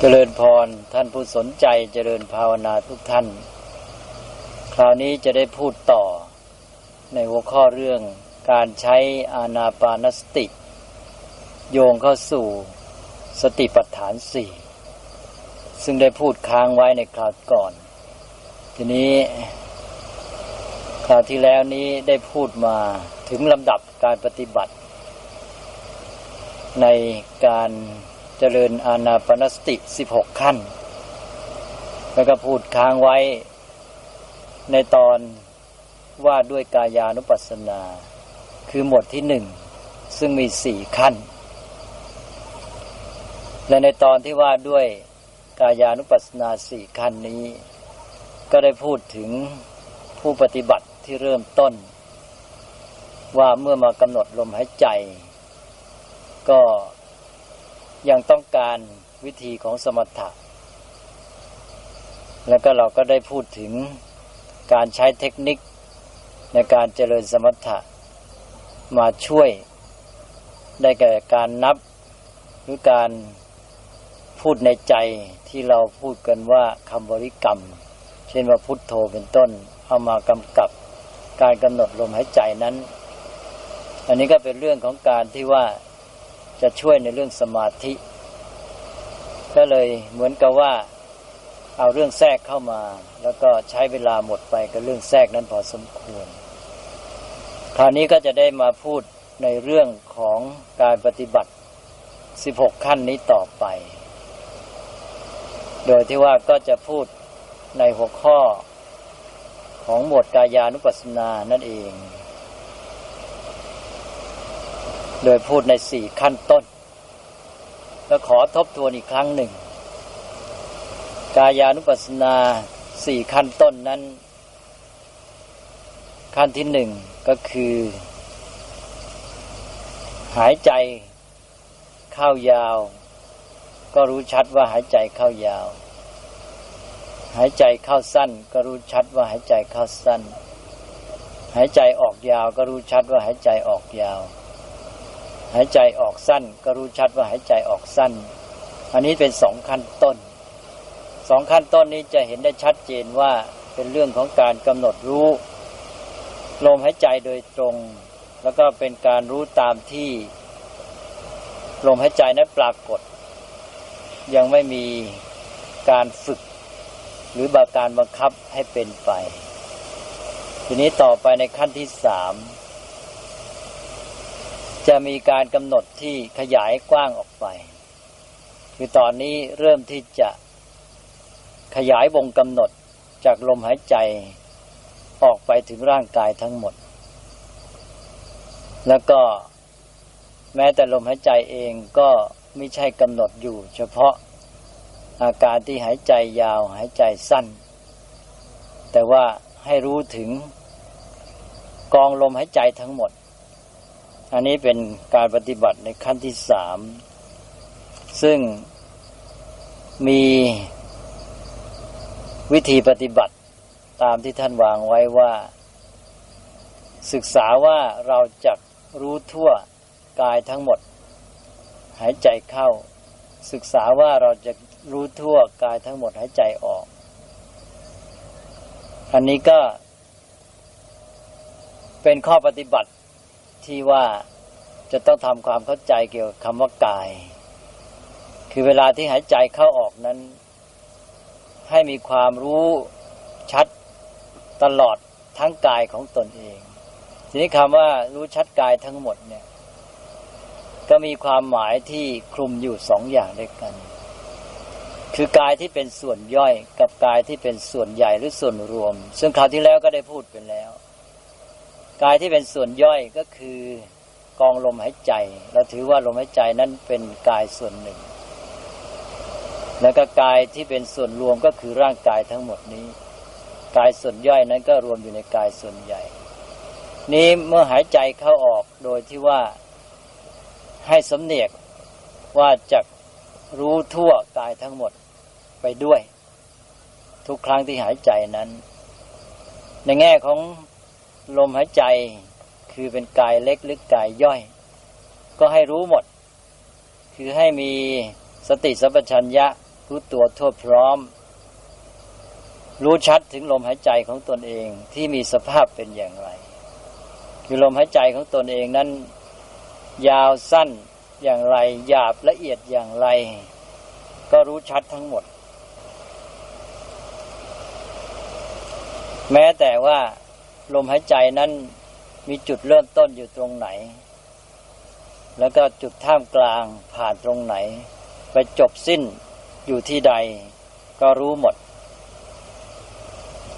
เจริญพรท่านผู้สนใจเจริญภาวนาทุกท่าน คราวนี้จะได้พูดต่อ ในหัวข้อเรื่องการใช้อานาปานสติ โยงเข้าสู่สติปัฏฐานสี่ซึ่งได้พูดค้างไว้ในคราวก่อน ทีนี้ คราวที่แล้วนี้ได้พูดมาถึงลำดับการปฏิบัติ ในการ เจริญอานาปนสติ16ขั้น แล้วก็พูดค้างไว้ในตอนว่าด้วยกายานุปัสสนา คือหมวดที่หนึ่ง ซึ่งมีสี่ขั้น และในตอนที่ว่าด้วยกายานุปัสสนาสี่ขั้นนี้ ก็ได้พูดถึงผู้ปฏิบัติที่เริ่มต้น ว่าเมื่อมากำหนดลมหายใจ ก็ ยังต้องการวิธีของสมถะ แล้วก็เราก็ได้พูดถึงการใช้เทคนิคในการเจริญสมถะ มาช่วยได้แก่การนับหรือการพูดในใจที่เราพูดกันว่าคำบริกรรม เช่นว่าพุทโธเป็นต้น เอามากำกับการกำหนดลมหายใจนั้น อันนี้ก็เป็นเรื่องของการที่ว่า จะช่วยในเรื่องสมาธิ ก็เลยเหมือนกับว่าเอาเรื่องแทรกเข้ามา แล้วก็ใช้เวลาหมดไปกับเรื่องแทรกนั้นพอสมควร คราวนี้ก็จะได้มาพูดในเรื่องของการปฏิบัติ 16 ขั้นนี้ต่อไป โดยที่ว่าก็จะพูดในหัวข้อของหมวดกายานุปัสสนานั่นเอง โดยพูดในสี่ขั้นต้นแล้วขอทบทวนอีกครั้งหนึ่ง กายานุปัสสนาสี่ขั้นต้นนั้น ขั้นที่หนึ่งก็คือ หายใจเข้ายาว ก็รู้ชัดว่าหายใจเข้ายาว หายใจเข้าสั้น ก็รู้ชัดว่าหายใจเข้าสั้น หายใจออกยาวก็รู้ชัดว่าหายใจออกยาว หายใจออกสั้น ก็รู้ชัดว่าหายใจออกสั้น อันนี้เป็นสองขั้นต้นสองขั้นต้นนี้จะเห็นได้ชัดเจนว่าเป็นเรื่องของการกำหนดรู้ลมหายใจโดยตรง แล้วก็เป็นการรู้ตามที่ลมหายใจนั้นปรากฏ ยังไม่มีการฝึก หรือบาการบังคับให้เป็นไป ทีนี้ต่อไปในขั้นที่สาม จะมีการกำหนดที่ขยายกว้างออกไป คือตอนนี้เริ่มที่จะขยายวงกำหนดจากลมหายใจออกไปถึงร่างกายทั้งหมด แล้วก็แม้แต่ลมหายใจเองก็ไม่ใช่กำหนดอยู่ เฉพาะอาการที่หายใจยาวหายใจสั้น แต่ว่าให้รู้ถึงกองลมหายใจทั้งหมด อันนี้เป็นการปฏิบัติในขั้นที่สาม ซึ่งมีวิธีปฏิบัติตามที่ท่านวางไว้ว่า ศึกษาว่าเราจะรู้ทั่วกายทั้งหมด หายใจเข้า ศึกษาว่าเราจะรู้ทั่วกายทั้งหมดหายใจออก อันนี้ก็เป็นข้อปฏิบัติ ที่ว่าจะต้องทำความเข้าใจเกี่ยวกับคำว่ากาย คือเวลาที่หายใจเข้าออกนั้น ให้มีความรู้ชัดตลอดทั้งกายของตนเอง ทีนี้คำว่ารู้ชัดกายทั้งหมดเนี่ย ก็มีความหมายที่คลุมอยู่สองอย่างด้วยกัน คือกายที่เป็นส่วนย่อยกับกายที่เป็นส่วนใหญ่หรือส่วนรวม ซึ่งคราวที่แล้วก็ได้พูดไปแล้ว กายที่เป็นส่วนย่อยก็คือกองลมหายใจ เราถือว่าลมหายใจนั้นเป็นกายส่วนหนึ่ง แล้วก็กายที่เป็นส่วนรวมก็คือร่างกายทั้งหมดนี้ กายส่วนย่อยนั้นก็รวมอยู่ในกายส่วนใหญ่ นี้เมื่อหายใจเข้าออกโดยที่ว่าให้สำเนียกว่าจะรู้ทั่วกายทั้งหมดไปด้วย ทุกครั้งที่หายใจนั้น ในแง่ของ ลมหายใจคือเป็นกายเล็กหรือกายย่อย ก็ให้รู้หมด คือให้มีสติสัพพัญญะรู้ตัวทั่วพร้อม รู้ชัดถึงลมหายใจของตนเองที่มีสภาพเป็นอย่างไร คือลมหายใจของตนเองนั้น ยาวสั้นอย่างไรหยาบละเอียดอย่างไร ก็รู้ชัดทั้งหมด แม้แต่ว่า ลมหายใจนั้นมีจุดเริ่มต้นอยู่ตรงไหน แล้วก็จุดท่ามกลางผ่านตรงไหน ไปจบสิ้นอยู่ที่ใดก็รู้หมด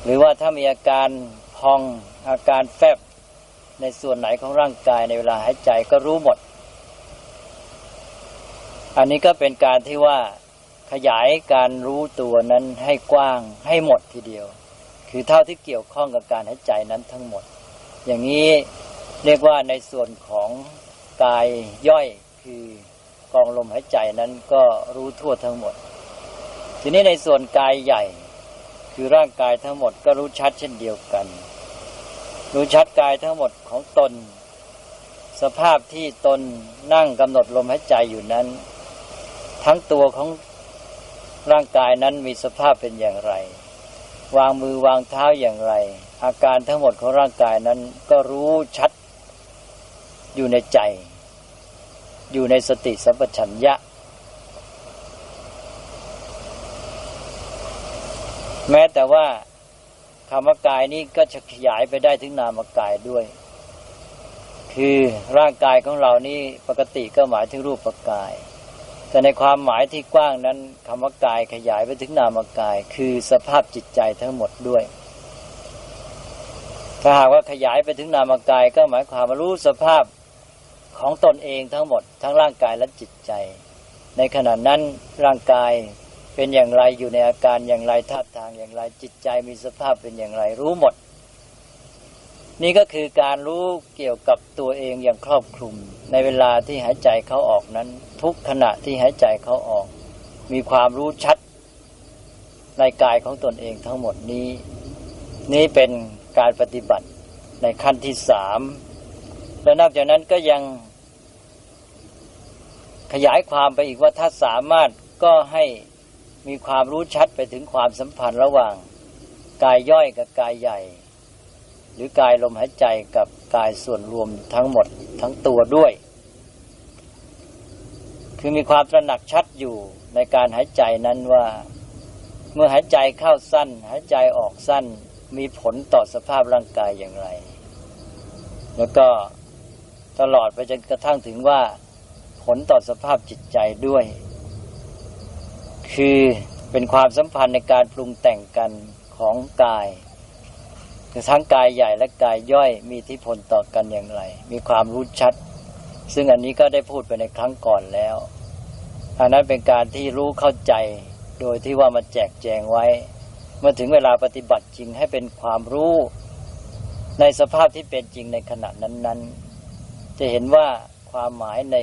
หรือว่าถ้ามีอาการพองอาการแฟบในส่วนไหนของร่างกายในเวลาหายใจก็รู้หมด อันนี้ก็เป็นการที่ว่าขยายการรู้ตัวนั้นให้กว้างให้หมดทีเดียว คือเท่าที่เกี่ยวข้องกับการหายใจนั้นทั้งหมด อย่างนี้เรียกว่าในส่วนของกายย่อยคือกองลมหายใจนั้นก็รู้ทั่วทั้งหมด ทีนี้ในส่วนกายใหญ่ คือร่างกายทั้งหมดก็รู้ชัดเช่นเดียวกัน รู้ชัดกายทั้งหมดของตน สภาพที่ตนนั่งกำหนดลมหายใจอยู่นั้น ทั้งตัวของร่างกายนั้นมีสภาพเป็นอย่างไร วางมือวางเท้าอย่างไร อาการทั้งหมดของร่างกายนั้นก็รู้ชัดอยู่ในใจ อยู่ในสติสัมปชัญญะ แม้แต่ว่าคำว่ากายนี้ก็จะขยายไปได้ถึงนามกายด้วย คือร่างกายของเรานี่ปกติก็หมายถึงรูปกาย แต่ในความหมายที่กว้างนั้นคำว่ากายขยายไปถึงนามกาย คือสภาพจิตใจทั้งหมดด้วย ถ้าหากว่าขยายไปถึงนามกาย ก็หมายความว่ารู้สภาพของตนเองทั้งหมด ทั้งร่างกายและจิตใจ ในขณะนั้นร่างกายเป็นอย่างไรอยู่ในอาการอย่างไรท่าทางอย่างไรจิตใจมีสภาพเป็นอย่างไรรู้หมด นี่ก็คือการรู้เกี่ยวกับตัวเองอย่างครอบคลุม ในเวลาที่หายใจเขาออกนั้น ทุกขณะที่หายใจเขาออก มีความรู้ชัดในกายของตนเองทั้งหมดนี้ นี่เป็นการปฏิบัติในขั้นที่สามและนอกจากนั้นก็ยังขยายความไปอีกว่าถ้าสามารถก็ให้มีความรู้ชัดไปถึงความสัมพันธ์ระหว่าง กายย่อยกับกายใหญ่ หรือกายลมหายใจกับกายส่วนรวมทั้งหมดทั้งตัวด้วย คือมีความตระหนักชัดอยู่ในการหายใจนั้นว่า เมื่อหายใจเข้าสั้น หายใจออกสั้นมีผลต่อสภาพร่างกายอย่างไร แล้วก็ตลอดไปจนกระทั่งถึงว่า ผลต่อสภาพจิตใจด้วย คือเป็นความสัมพันธ์ในการปรุงแต่งกันของกาย ทั้งกายใหญ่และกายย่อยมีทิพลต่อกันอย่างไร มีความรู้ชัด ซึ่งอันนี้ก็ได้พูดไปในครั้งก่อนแล้วอันนั้นเป็นการที่รู้เข้าใจโดยที่ว่ามาแจกแจงไว้ เมื่อถึงเวลาปฏิบัติจริงให้เป็นความรู้ ในสภาพที่เป็นจริงในขณะนั้น ๆ จะเห็นว่าความหมายใน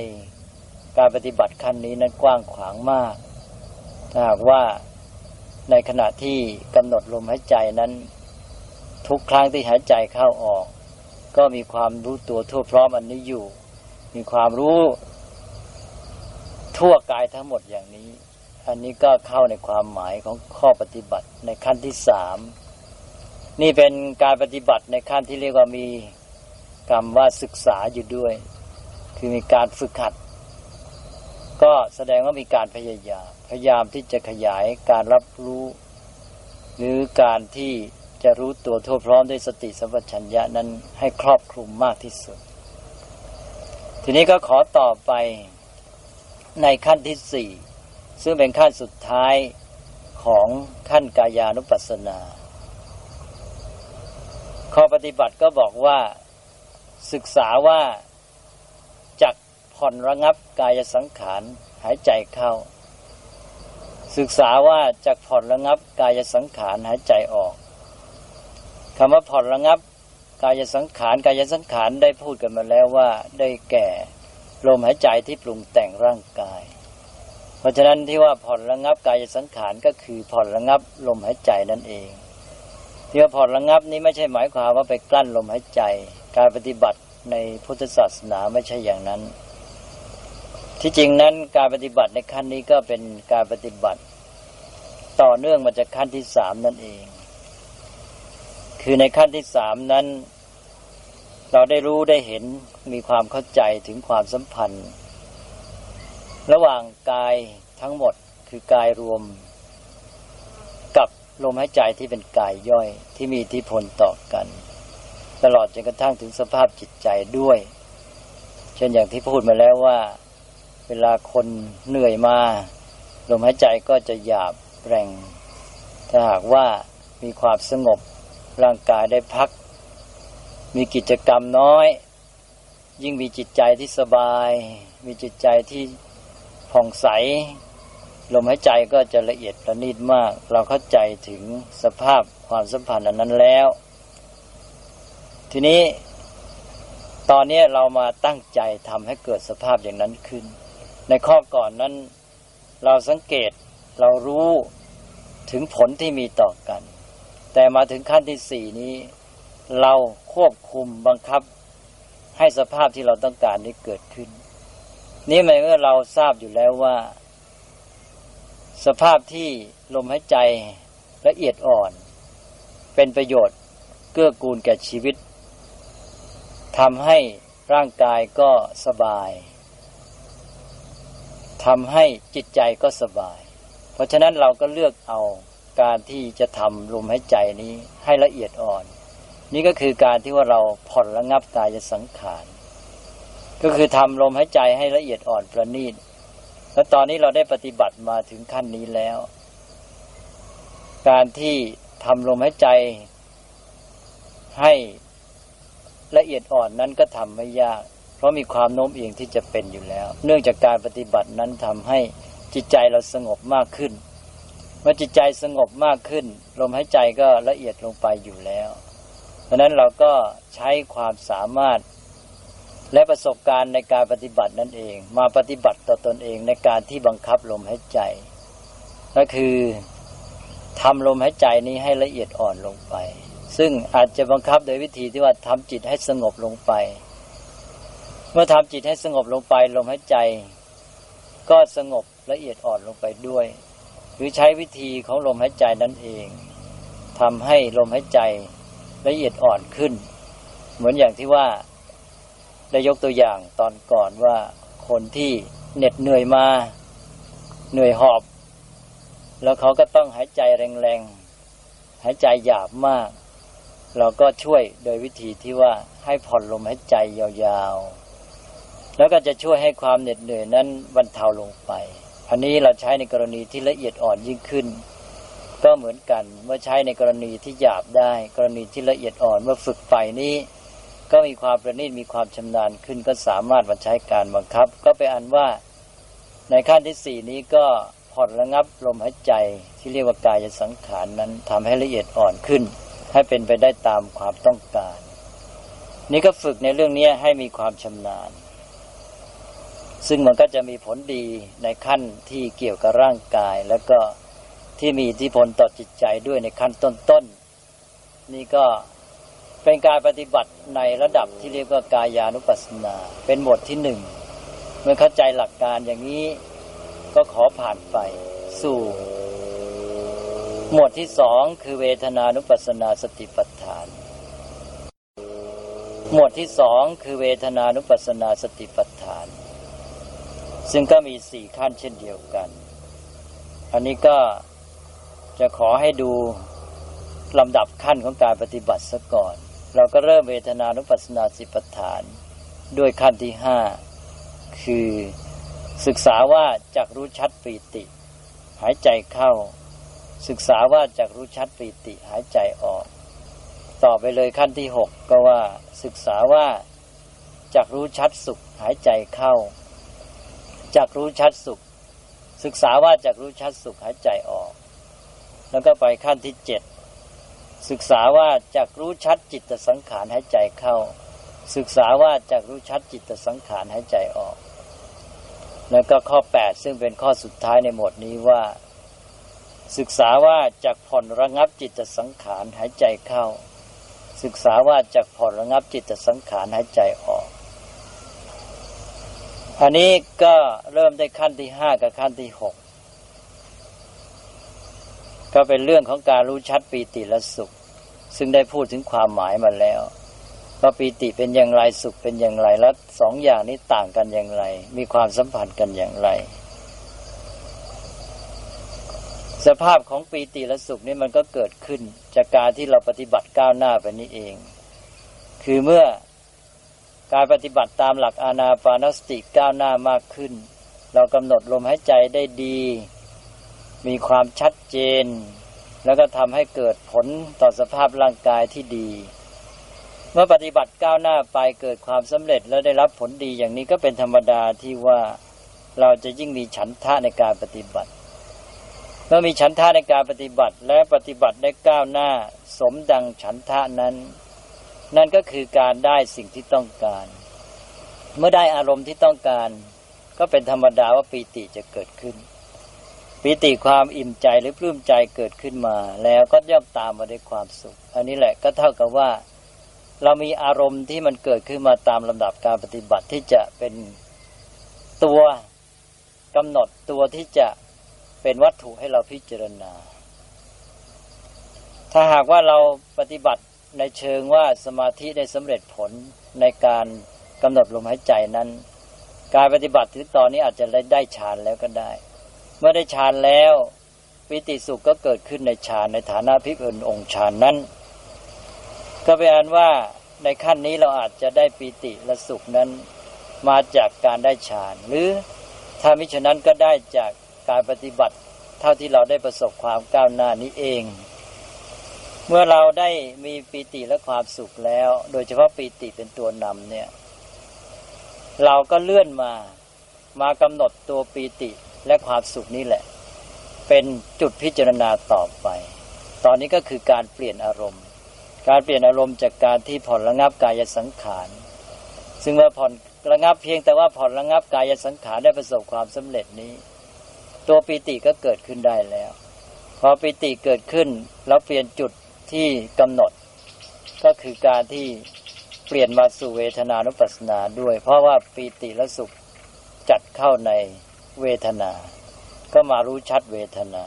การปฏิบัติขั้นนี้นั้นกว้างขวางมาก ถ้าหากว่าในขณะที่กำหนดลมหายใจนั้น ทุกครั้งที่หายใจเข้าออก ก็มีความรู้ตัวทั่วพร้อมอันนี้อยู่ มีความรู้ทั่วกายทั้งหมดอย่างนี้ อันนี้ก็เข้าในความหมายของข้อปฏิบัติในขั้นที่สามนี่เป็นการปฏิบัติในขั้นที่เรียกว่ามีกรรมว่าศึกษาอยู่ด้วย คือมีการฝึกหัด ก็แสดงว่ามีการพยายาม พยายามที่จะขยายการรับรู้ หรือการที่ จะรู้ตัวทั่วพร้อมด้วยสติสัมปชัญญะนั้นให้ครอบคลุมมากที่สุด ทีนี้ก็ขอต่อไปในขั้นที่สี่ซึ่งเป็นขั้นสุดท้ายของขั้นกายานุปัสสนา ข้อปฏิบัติก็บอกว่าศึกษาว่าจักผ่อนระงับกายสังขารหายใจเข้า ศึกษาว่าจะผ่อนระงับกายสังขารหายใจออก คำว่าผ่อนระงับ กายสังขารกายสังขารได้พูดกันมาแล้วว่าได้แก่ลมหายใจที่ปรุงแต่งร่างกาย เพราะฉะนั้นที่ว่าผ่อนระงับกายสังขารก็คือผ่อนระงับลมหายใจนั่นเอง ที่ว่าผ่อนระงับนี้ไม่ใช่หมายความว่าไปกลั้นลมหายใจ การปฏิบัติในพุทธศาสนาไม่ใช่อย่างนั้น ที่จริงนั้นการปฏิบัติในขั้นนี้ก็เป็นการปฏิบัติ ต่อเนื่องมาจากขั้นที่สามนั่นเอง คือในขั้นที่สามนั้น เราได้รู้ได้เห็นมีความเข้าใจถึงความสัมพันธ์ ระหว่างกายทั้งหมดคือกายรวม กับลมหายใจที่เป็นกายย่อยที่มีอิทธิพลต่อกัน ตลอดจนกระทั่งถึงสภาพจิตใจด้วย เช่นอย่างที่พูดมาแล้วว่า เวลาคนเหนื่อยมาลมหายใจก็จะหยาบแรงถ้าหากว่ามีความสงบ ร่างกายได้พัก มีกิจกรรมน้อย ยิ่งมีจิตใจที่สบาย มีจิตใจที่ผ่องใส ลมหายใจก็จะละเอียดประณีตมาก เราเข้าใจถึงสภาพความสัมพันธ์อันนั้นแล้ว ทีนี้ตอนนี้เรามาตั้งใจทำให้เกิดสภาพอย่างนั้นขึ้น ในข้อก่อนนั้น เราสังเกตเรารู้ถึงผลที่มีต่อกัน แต่มาถึงขั้นที่สี่นี้ เราควบคุมบังคับให้สภาพที่เราต้องการนี้เกิดขึ้น นี่หมายว่าเราทราบอยู่แล้วว่า สภาพที่ลมหายใจละเอียดอ่อน เป็นประโยชน์เกื้อกูลแก่ชีวิตทำให้ร่างกายก็สบายทำให้จิตใจก็สบาย เพราะฉะนั้นเราก็เลือกเอา การที่จะทำลมหายใจนี้ให้ละเอียดอ่อน นี่ก็คือการที่ว่าเราผ่อนระงับกายสังขารก็คือทำลมหายใจให้ละเอียดอ่อนประณีตและตอนนี้เราได้ปฏิบัติมาถึงขั้นนี้แล้ว การที่ทำลมหายใจให้ละเอียดอ่อนนั้นก็ทำไม่ยาก เพราะมีความโน้มเอียงที่จะเป็นอยู่แล้ว เนื่องจากการปฏิบัตินั้นทำให้จิตใจเราสงบมากขึ้น มื่อจิตใจสงบมากขึ้น ลมหายใจก็ละเอียดลงไปอยู่แล้ว เพราะนั้นเราก็ใช้ความสามารถและประสบการณ์ในการปฏิบัตินั่นเอง มาปฏิบัติต่อตอนเองในการที่บังคับลมหายใจ ก็คือทำลมหายใจนี้ให้ละเอียดอ่อนลงไป ซึ่งอาจจะบังคับโดยวิธีที่ว่าทำจิตให้สงบลงไป เมื่อทำจิตให้สงบลงไป ลมหายใจ ก็สงบละเอียดอ่อนลงไปด้วย หรือใช้วิธีของลมหายใจนั่นเองทำให้ลมหายใจละเอียดอ่อนขึ้น เหมือนอย่างที่ว่าได้ยกตัวอย่างตอนก่อนว่าคนที่เหน็ดเหนื่อยมาเหนื่อยหอบ แล้วเขาก็ต้องหายใจแรงๆหายใจหยาบมาก เราก็ช่วยโดยวิธีที่ว่าให้ผ่อนลมหายใจยาวๆ แล้วก็จะช่วยให้ความเหน็ดเหนื่อยนั้นบรรเทาลงไป อันนี้เราใช้ในกรณีที่ละเอียดอ่อนยิ่งขึ้น ก็เหมือนกันเมื่อใช้ในกรณีที่หยาบได้ กรณีที่ละเอียดอ่อนเมื่อฝึกไฟนี้ ก็มีความประณีตมีความชำนาญขึ้น ก็สามารถมาใช้การบังคับ ก็ไปอันว่าในขั้นที่สี่นี้ก็ผ่อนระงับลมหายใจที่เรียกว่ากายสังขารนั้นทำให้ละเอียดอ่อนขึ้น ให้เป็นไปได้ตามความต้องการ นี่ก็ฝึกในเรื่องนี้ให้มีความชำนาญ ซึ่งมันก็จะมีผลดีในขั้นที่เกี่ยวกับร่างกาย แล้วก็ที่มีอิทธิพลต่อจิตใจด้วยในขั้นต้นๆนี่ก็เป็นการปฏิบัติในระดับที่เรียกว่ากายานุปัสสนา เป็นหมวดที่หนึ่งเมื่อเข้าใจหลักการอย่างนี้ก็ขอผ่านไปสู่ หมวดที่สองคือเวทนานุปัสสนาสติปัฏฐาน หมวดที่สองคือเวทนานุปัสสนาสติปัฏ ซึ่งก็มีสี่ขั้นเช่นเดียวกัน อันนี้ก็จะขอให้ดูลำดับขั้นของการปฏิบัติซะก่อน เราก็เริ่มเวทนานุปัสสนาสิปฐาน ด้วยขั้นที่ห้าคือศึกษาว่าจากรู้ชัดปีติ หายใจเข้า ศึกษาว่าจากรู้ชัดปีติหายใจออก ต่อไปเลยขั้นที่หกก็ว่าศึกษาว่าจากรู้ชัดสุขหายใจเข้า จากรู้ชัดสุข ศึกษาว่าจากรู้ชัดสุขหายใจออก แล้วก็ไปขั้นที่เจ็ดศึกษาว่าจากรู้ชัดจิตสังขารหายใจเข้า ศึกษาว่าจากรู้ชัดจิตสังขารหายใจออก แล้วก็ข้อแปดซึ่งเป็นข้อสุดท้ายในหมวดนี้ว่า ศึกษาว่าจากผ่อนระงับจิตสังขารหายใจเข้า ศึกษาว่าจากผ่อนระงับจิตสังขารหายใจออก อันนี้ก็เริ่มได้ขั้นที่ห้ากับขั้นที่หกก็เป็นเรื่องของการรู้ชัดปีติและสุข ซึ่งได้พูดถึงความหมายมาแล้วว่าปีติเป็นอย่างไรสุขเป็นอย่างไรและสองอย่างนี้ต่างกันอย่างไร มีความสัมพันธ์กันอย่างไร สภาพของปีติและสุขนี่มันก็เกิดขึ้น จากการที่เราปฏิบัติก้าวหน้าไปนี้เอง คือเมื่อ การปฏิบัติตามหลักอานาปานสติก้าวหน้ามากขึ้น เรากำหนดลมหายใจได้ดี มีความชัดเจน แล้วก็ทำให้เกิดผลต่อสภาพร่างกายที่ดี เมื่อปฏิบัติก้าวหน้าไปเกิดความสำเร็จแล้วได้รับผลดีอย่างนี้ก็เป็นธรรมดาที่ว่าเราจะยิ่งมีฉันทะในการปฏิบัติ เมื่อมีฉันทะในการปฏิบัติและปฏิบัติได้ก้าวหน้า สมดังฉันทะนั้น นั่นก็คือการได้สิ่งที่ต้องการ เมื่อได้อารมณ์ที่ต้องการ ก็เป็นธรรมดาว่าปีติจะเกิดขึ้นปีติความอิ่มใจหรือปลื้มใจเกิดขึ้นมา แล้วก็ย่อมตามมาด้วยความสุข อันนี้แหละก็เท่ากับว่า เรามีอารมณ์ที่มันเกิดขึ้นมาตามลำดับการปฏิบัติที่จะเป็นตัวกำหนดตัวที่จะเป็นวัตถุให้เราพิจารณา ถ้าหากว่าเราปฏิบัติ ในเชิงว่าสมาธิได้สำเร็จผลในการกำหนดลมหายใจนั้น การปฏิบัติถึงตอนนี้อาจจะได้ได้ฌานแล้วก็ได้ เมื่อได้ฌานแล้วปิติสุขก็เกิดขึ้นในฌานในฐานะพิกเอินองค์ฌานนั้น ก็เป็นอันว่าในขั้นนี้เราอาจจะได้ปิติและสุขนั้นมาจากการได้ฌานหรือถ้ามิฉะนั้นก็ได้จากการปฏิบัติ เท่าที่เราได้ประสบความก้าวหน้านี้เอง เมื่อเราได้มีปีติและความสุขแล้ว โดยเฉพาะปีติเป็นตัวนำเนี่ย เราก็เลื่อนมามากำหนดตัวปีติและความสุขนี้แหละ เป็นจุดพิจารณาต่อไป ตอนนี้ก็คือการเปลี่ยนอารมณ์ การเปลี่ยนอารมณ์จากการที่ผ่อนระงับกายสังขาร ซึ่งเมื่อผ่อนระงับเพียงแต่ว่าผ่อนระงับกายสังขารได้ประสบความสำเร็จนี้ ตัวปีติก็เกิดขึ้นได้แล้ว พอปีติเกิดขึ้นแล้วเปลี่ยนจุด ที่กำหนด ก็คือการที่เปลี่ยนมาสู่เวทนานุปัสสนาด้วย เพราะว่าปีติและสุขจัดเข้าในเวทนา ก็มารู้ชัดเวทนา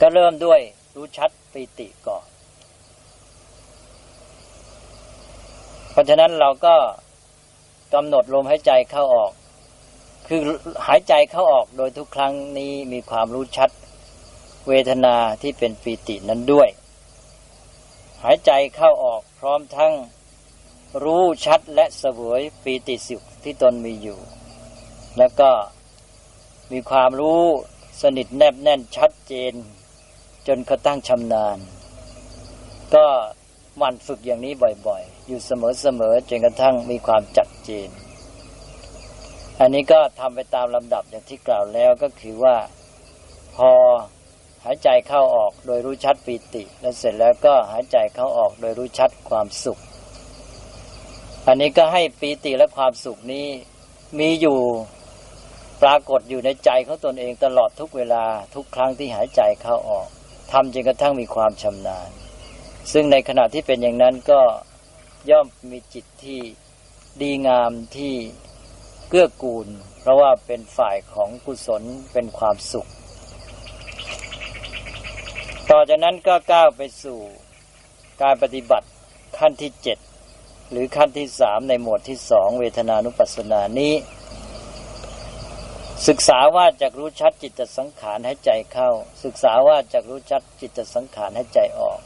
ก็เริ่มด้วยรู้ชัดปีติก่อน เพราะฉะนั้นเราก็กำหนดลมหายใจเข้าออก คือหายใจเข้าออกโดยทุกครั้งนี้มีความรู้ชัด เวทนาที่เป็นปีตินั้นด้วย หายใจเข้าออกพร้อมทั้งรู้ชัดและเสวยปีติสุขที่ตนมีอยู่ แล้วก็มีความรู้สนิทแนบแน่นชัดเจน จนกระตั้งชำนาญ ก็มันฝึกอย่างนี้บ่อยๆ อยู่เสมอๆจนกระทั่งมีความจัดเจน อันนี้ก็ทำไปตามลำดับอย่างที่กล่าวแล้วก็คือว่า พอ หายใจเข้าออกโดยรู้ชัดปีติ แล้วเสร็จแล้วก็หายใจเข้าออกโดยรู้ชัดความสุข อันนี้ก็ให้ปีติและความสุขนี้มีอยู่ปรากฏอยู่ในใจของตนเองตลอดทุกเวลาทุกครั้งที่หายใจเข้าออกทำจนกระทั่งมีความชำนาญ ซึ่งในขณะที่เป็นอย่างนั้นก็ย่อมมีจิตที่ดีงามที่เกื้อกูล เพราะว่าเป็นฝ่ายของกุศลเป็นความสุข ต่อจากนั้นก็ก้าวไปสู่การปฏิบัติขั้นที่เจ็ดหรือขั้นที่สามในหมวดที่สองเวทนานุปัสสนานี้ ศึกษาว่าจากรู้ชัดจิตสังขารให้ใจเข้า ศึกษาว่าจากรู้ชัดจิตสังขารให้ใจออก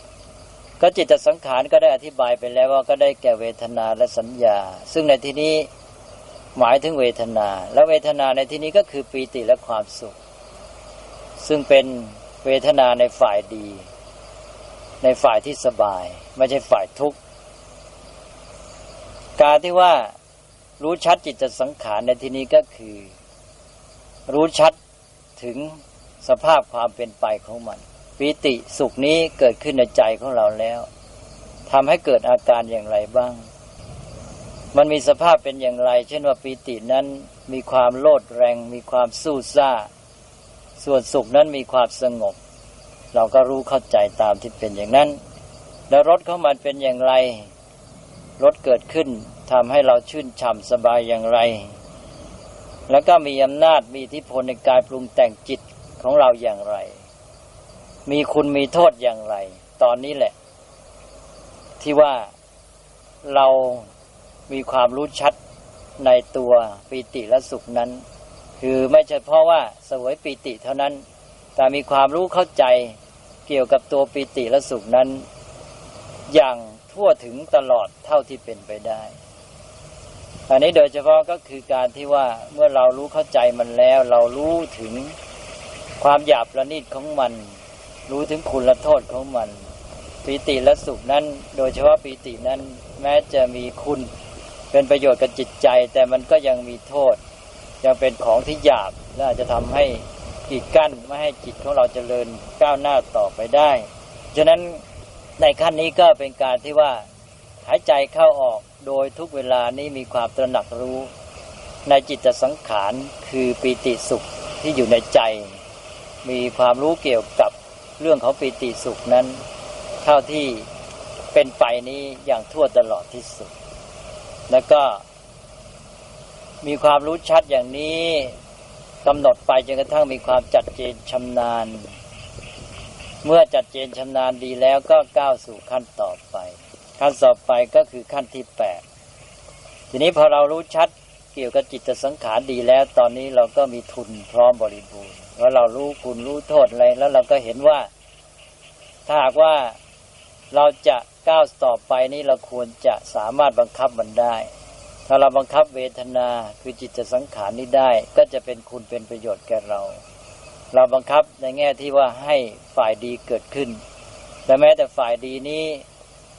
ก็จิตสังขารก็ได้อธิบายไปแล้วว่าก็ได้แก่เวทนาและสัญญา ซึ่งในที่นี้หมายถึงเวทนา และเวทนาในที่นี้ก็คือปีติและความสุข ซึ่งเป็น เวทนาในฝ่ายดี ในฝ่ายที่สบาย ไม่ใช่ฝ่ายทุกข์ การที่ว่ารู้ชัดจิตสังขารในที่นี้ก็คือ รู้ชัดถึงสภาพความเป็นไปของมันปิติสุขนี้เกิดขึ้นในใจของเราแล้วทำให้เกิดอาการอย่างไรบ้าง มันมีสภาพเป็นอย่างไร เช่นว่าปีตินั้นมีความโลดแรง มีความสู้ซ่า ส่วนสุขนั้นมีความสงบ เราก็รู้เข้าใจตามที่เป็นอย่างนั้น แล้วรสของมันเป็นอย่างไรรสเกิดขึ้นทำให้เราชื่นฉ่ำสบายอย่างไร แล้วก็มีอำนาจมีอิทธิพลในการปรุงแต่งจิตของเราอย่างไร มีคุณมีโทษอย่างไร ตอนนี้แหละ ที่ว่าเรามีความรู้ชัดในตัวปีติและสุขนั้น คือไม่ใช่เพราะว่าสวยปีติเท่านั้น แต่มีความรู้เข้าใจเกี่ยวกับตัวปีติและสุขนั้น อย่างทั่วถึงตลอดเท่าที่เป็นไปได้ อันนี้โดยเฉพาะก็คือการที่ว่าเมื่อเรารู้เข้าใจมันแล้ว เรารู้ถึงความหยาบประณีตของมัน รู้ถึงคุณและโทษของมันปีติและสุขนั้น โดยเฉพาะปีตินั้น แม้จะมีคุณเป็นประโยชน์กับจิตใจ แต่มันก็ยังมีโทษ ยังเป็นของที่หยาบและอาจจะทำให้กีดกั้นไม่ให้จิตของเราเจริญก้าวหน้าต่อไปได้ฉะนั้นในขั้นนี้ก็เป็นการที่ว่าหายใจเข้าออกโดยทุกเวลานี้มีความตระหนักรู้ ในจิตสังขารคือปีติสุขที่อยู่ในใจ มีความรู้เกี่ยวกับเรื่องของปีติสุขนั้นเท่าที่เป็นไปนี้อย่างทั่วตลอดที่สุด แล้วก็ มีความรู้ชัดอย่างนี้กำหนดไปจนกระทั่งมีความจัดเจนชำนาญ เมื่อจัดเจนชำนาญดีแล้วก็ก้าวสู่ขั้นต่อไป ขั้นต่อไปก็คือขั้นที่แปดทีนี้พอเรารู้ชัดเกี่ยวกับจิตสังขารดีแล้ว ตอนนี้เราก็มีทุนพร้อมบริบูรณ์ว่าเรารู้คุณรู้โทษอะไรแล้วเราก็เห็นว่า ถ้าหากว่าเราจะก้าวต่อไปนี้เราควรจะสามารถบังคับมันได้ ถ้าเราบังคับเวทนาคือจิตจะสังขารนี้ได้ ก็จะเป็นคุณเป็นประโยชน์แก่เรา เราบังคับในแง่ที่ว่าให้ฝ่ายดีเกิดขึ้นและแม้แต่ฝ่ายดีนี้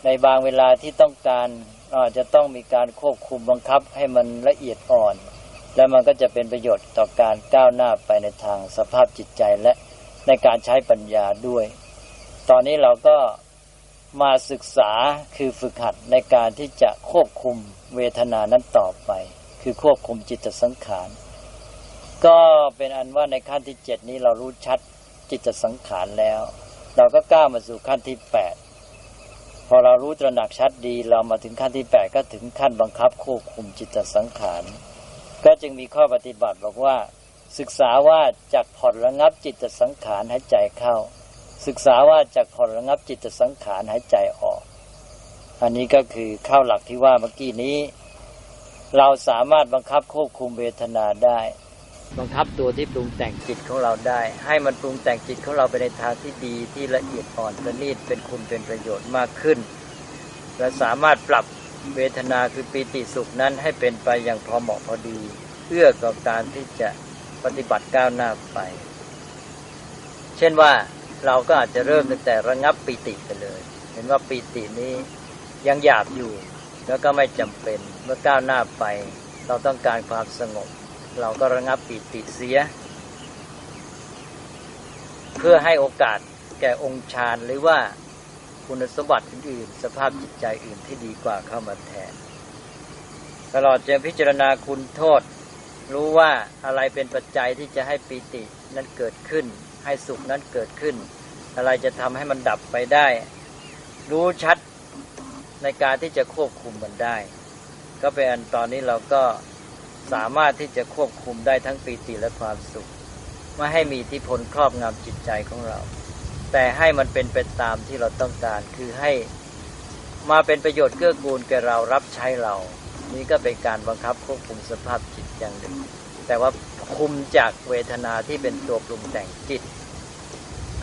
ในบางเวลาที่ต้องการอาจจะต้องมีการควบคุมบังคับให้มันละเอียดอ่อน และมันก็จะเป็นประโยชน์ต่อการก้าวหน้าไปในทางสภาพจิตใจและในการใช้ปัญญาด้วย ตอนนี้เราก็ มาศึกษาคือฝึกหัดในการที่จะควบคุมเวทนานั้นต่อไป คือควบคุมจิตสังขาร ก็เป็นอันว่าในขั้นที่เจ็ดนี้เรารู้ชัดจิตสังขารแล้ว เราก็ก้าวมาสู่ขั้นที่แปดพอเรารู้ตระหนักชัดดีเรามาถึงขั้นที่แปดก็ถึงขั้นบังคับควบคุมจิตสังขารก็จึงมีข้อปฏิบัติบอกว่า ศึกษาว่าจากผ่อนระงับจิตสังขารใหายใจเข้า ศึกษาว่าจากผ่อนระงับจิตสังขารหายใจออก อันนี้ก็คือข้าหลักที่ว่าเมื่อกี้นี้ เราสามารถบังคับควบคุมเวทนาได้ บังคับตัวที่ปรุงแต่งจิตของเราได้ ให้มันปรุงแต่งจิตของเราไปในทางที่ดีที่ละเอียดอ่อนประณีตเป็นคุณเป็นประโยชน์มากขึ้น และสามารถปรับเวทนาคือปีติสุขนั้นให้เป็นไปอย่างพอเหมาะพอดีเพื่อต่อการที่จะปฏิบัติก้าวหน้าไป เช่นว่า เราก็อาจจะเริ่มตั้งแต่ระงับปีติไปเลย เห็นว่าปีตินี้ยังหยาบอยู่ แล้วก็ไม่จำเป็นเมื่อก้าวหน้าไป เราต้องการความสงบ เราก็ระงับปีติเสีย เพื่อให้โอกาสแก่องค์ฌานหรือว่าคุณสมบัติอื่นๆสภาพจิตใจอื่นที่ดีกว่าเข้ามาแทน ตลอดจนพิจารณาคุณโทษ รู้ว่าอะไรเป็นปัจจัยที่จะให้ปีตินั้นเกิดขึ้น ให้สุขนั้นเกิดขึ้น อะไรจะทำให้มันดับไปได้ รู้ชัดในการที่จะควบคุมมันได้ ก็เป็นอันตอนนี้เราก็สามารถที่จะควบคุมได้ทั้งปีติและความสุข ไม่ให้มีทธิพลครอบงำจิตใจของเรา แต่ให้มันเป็นไปตามที่เราต้องการ คือให้มาเป็นประโยชน์เกื้อกูลแก่เรารับใช้เรา นี่ก็เป็นการบังคับควบคุมสภาพจิตอย่างหนึ่ง แต่ว่า คุมจากเวทนาที่เป็นตัวปรุงแต่งจิต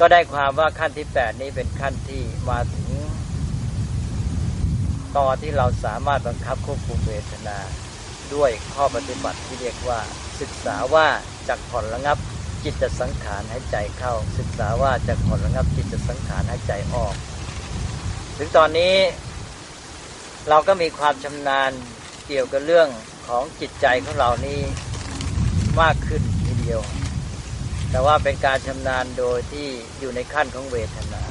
ก็ได้ความว่าขั้นที่แปดนี้เป็นขั้นที่มาถึงตอนที่เราสามารถบังคับควบคุมเวทนา ด้วยข้อปฏิบัติที่เรียกว่า ศึกษาว่าจากผ่อนระงับจิตสังขารให้ใจเข้า ศึกษาว่าจากผ่อนระงับจิตสังขารให้ใจออก ถึงตอนนี้เราก็มีความชำนาญเกี่ยวกับเรื่องของจิตใจของเรานี้ มากขึ้นทีเดียว แต่ว่าเป็นการชำนาญโดยที่อยู่ในขั้นของเวทนา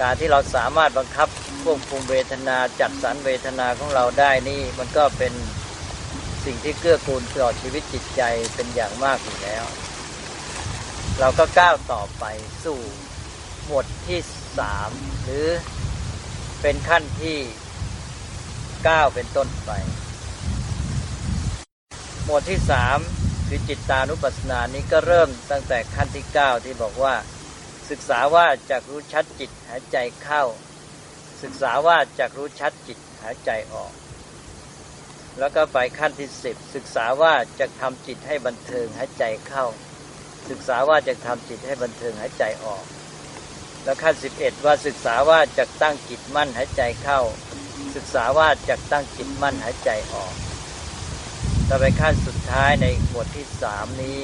การที่เราสามารถบังคับควบคุมเวทนาจัดสรรเวทนาของเราได้นี่มันก็เป็นสิ่งที่เกื้อกูลต่อชีวิตจิตใจเป็นอย่างมากอยู่แล้ว เราก็ก้าวต่อไปสู่หมวดที่สามหรือเป็นขั้นที่เก้าเป็นต้นไป หมวดที่สามคือจิตตานุปัสสนานี้ก็เริ่มตั้งแต่ขั้นที่เก้าที่บอกว่า ศึกษาว่าจากรู้ชัดจิตหายใจเข้า ศึกษาว่าจากรู้ชัดจิตหายใจออก แล้วก็ไปขั้นที่สิบศึกษาว่าจะทำจิตให้บันเทิงหายใจเข้า ศึกษาว่าจะทำจิตให้บันเทิงหายใจออก แล้วขั้นสิบเอ็ดว่าศึกษาว่าจะตั้งจิตมั่นหายใจเข้า ศึกษาว่าจะตั้งจิตมั่นหายใจออก ต่อไปขั้นสุดท้ายในบทที่สามนี้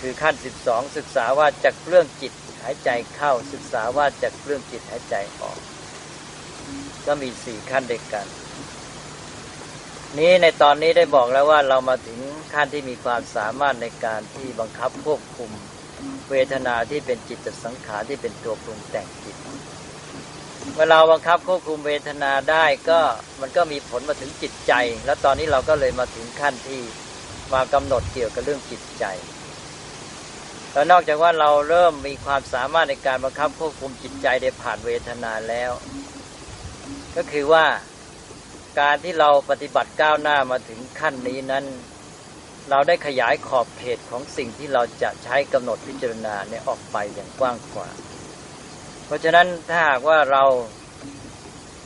คือขั้นสิบสองศึกษาว่าจากเรื่องจิตหายใจเข้าศึกษาว่าจากเรื่องจิตหายใจออก ก็มีสี่ขั้นเด็กกัน นี้ในตอนนี้ได้บอกแล้วว่าเรามาถึงขั้นที่มีความสามารถในการที่บังคับควบคุม เวทนาที่เป็นจิตสังขารที่เป็นตัวปรุงแต่งจิต เมื่อเราบังคับควบคุมเวทนาได้ก็มันก็มีผลมาถึงจิตใจ แล้วตอนนี้เราก็เลยมาถึงขั้นที่มากำหนดเกี่ยวกับเรื่องจิตใจแล้วนอกจากว่าเราเริ่มมีความสามารถในการบังคับควบคุมจิตใจได้ผ่านเวทนาแล้ว ก็คือว่าการที่เราปฏิบัติก้าวหน้ามาถึงขั้นนี้นั้น เราได้ขยายขอบเขตของสิ่งที่เราจะใช้กำหนดพิจารณาเนี่ยออกไปอย่างกว้างขวาง เพราะฉะนั้นถ้าหากว่าเรา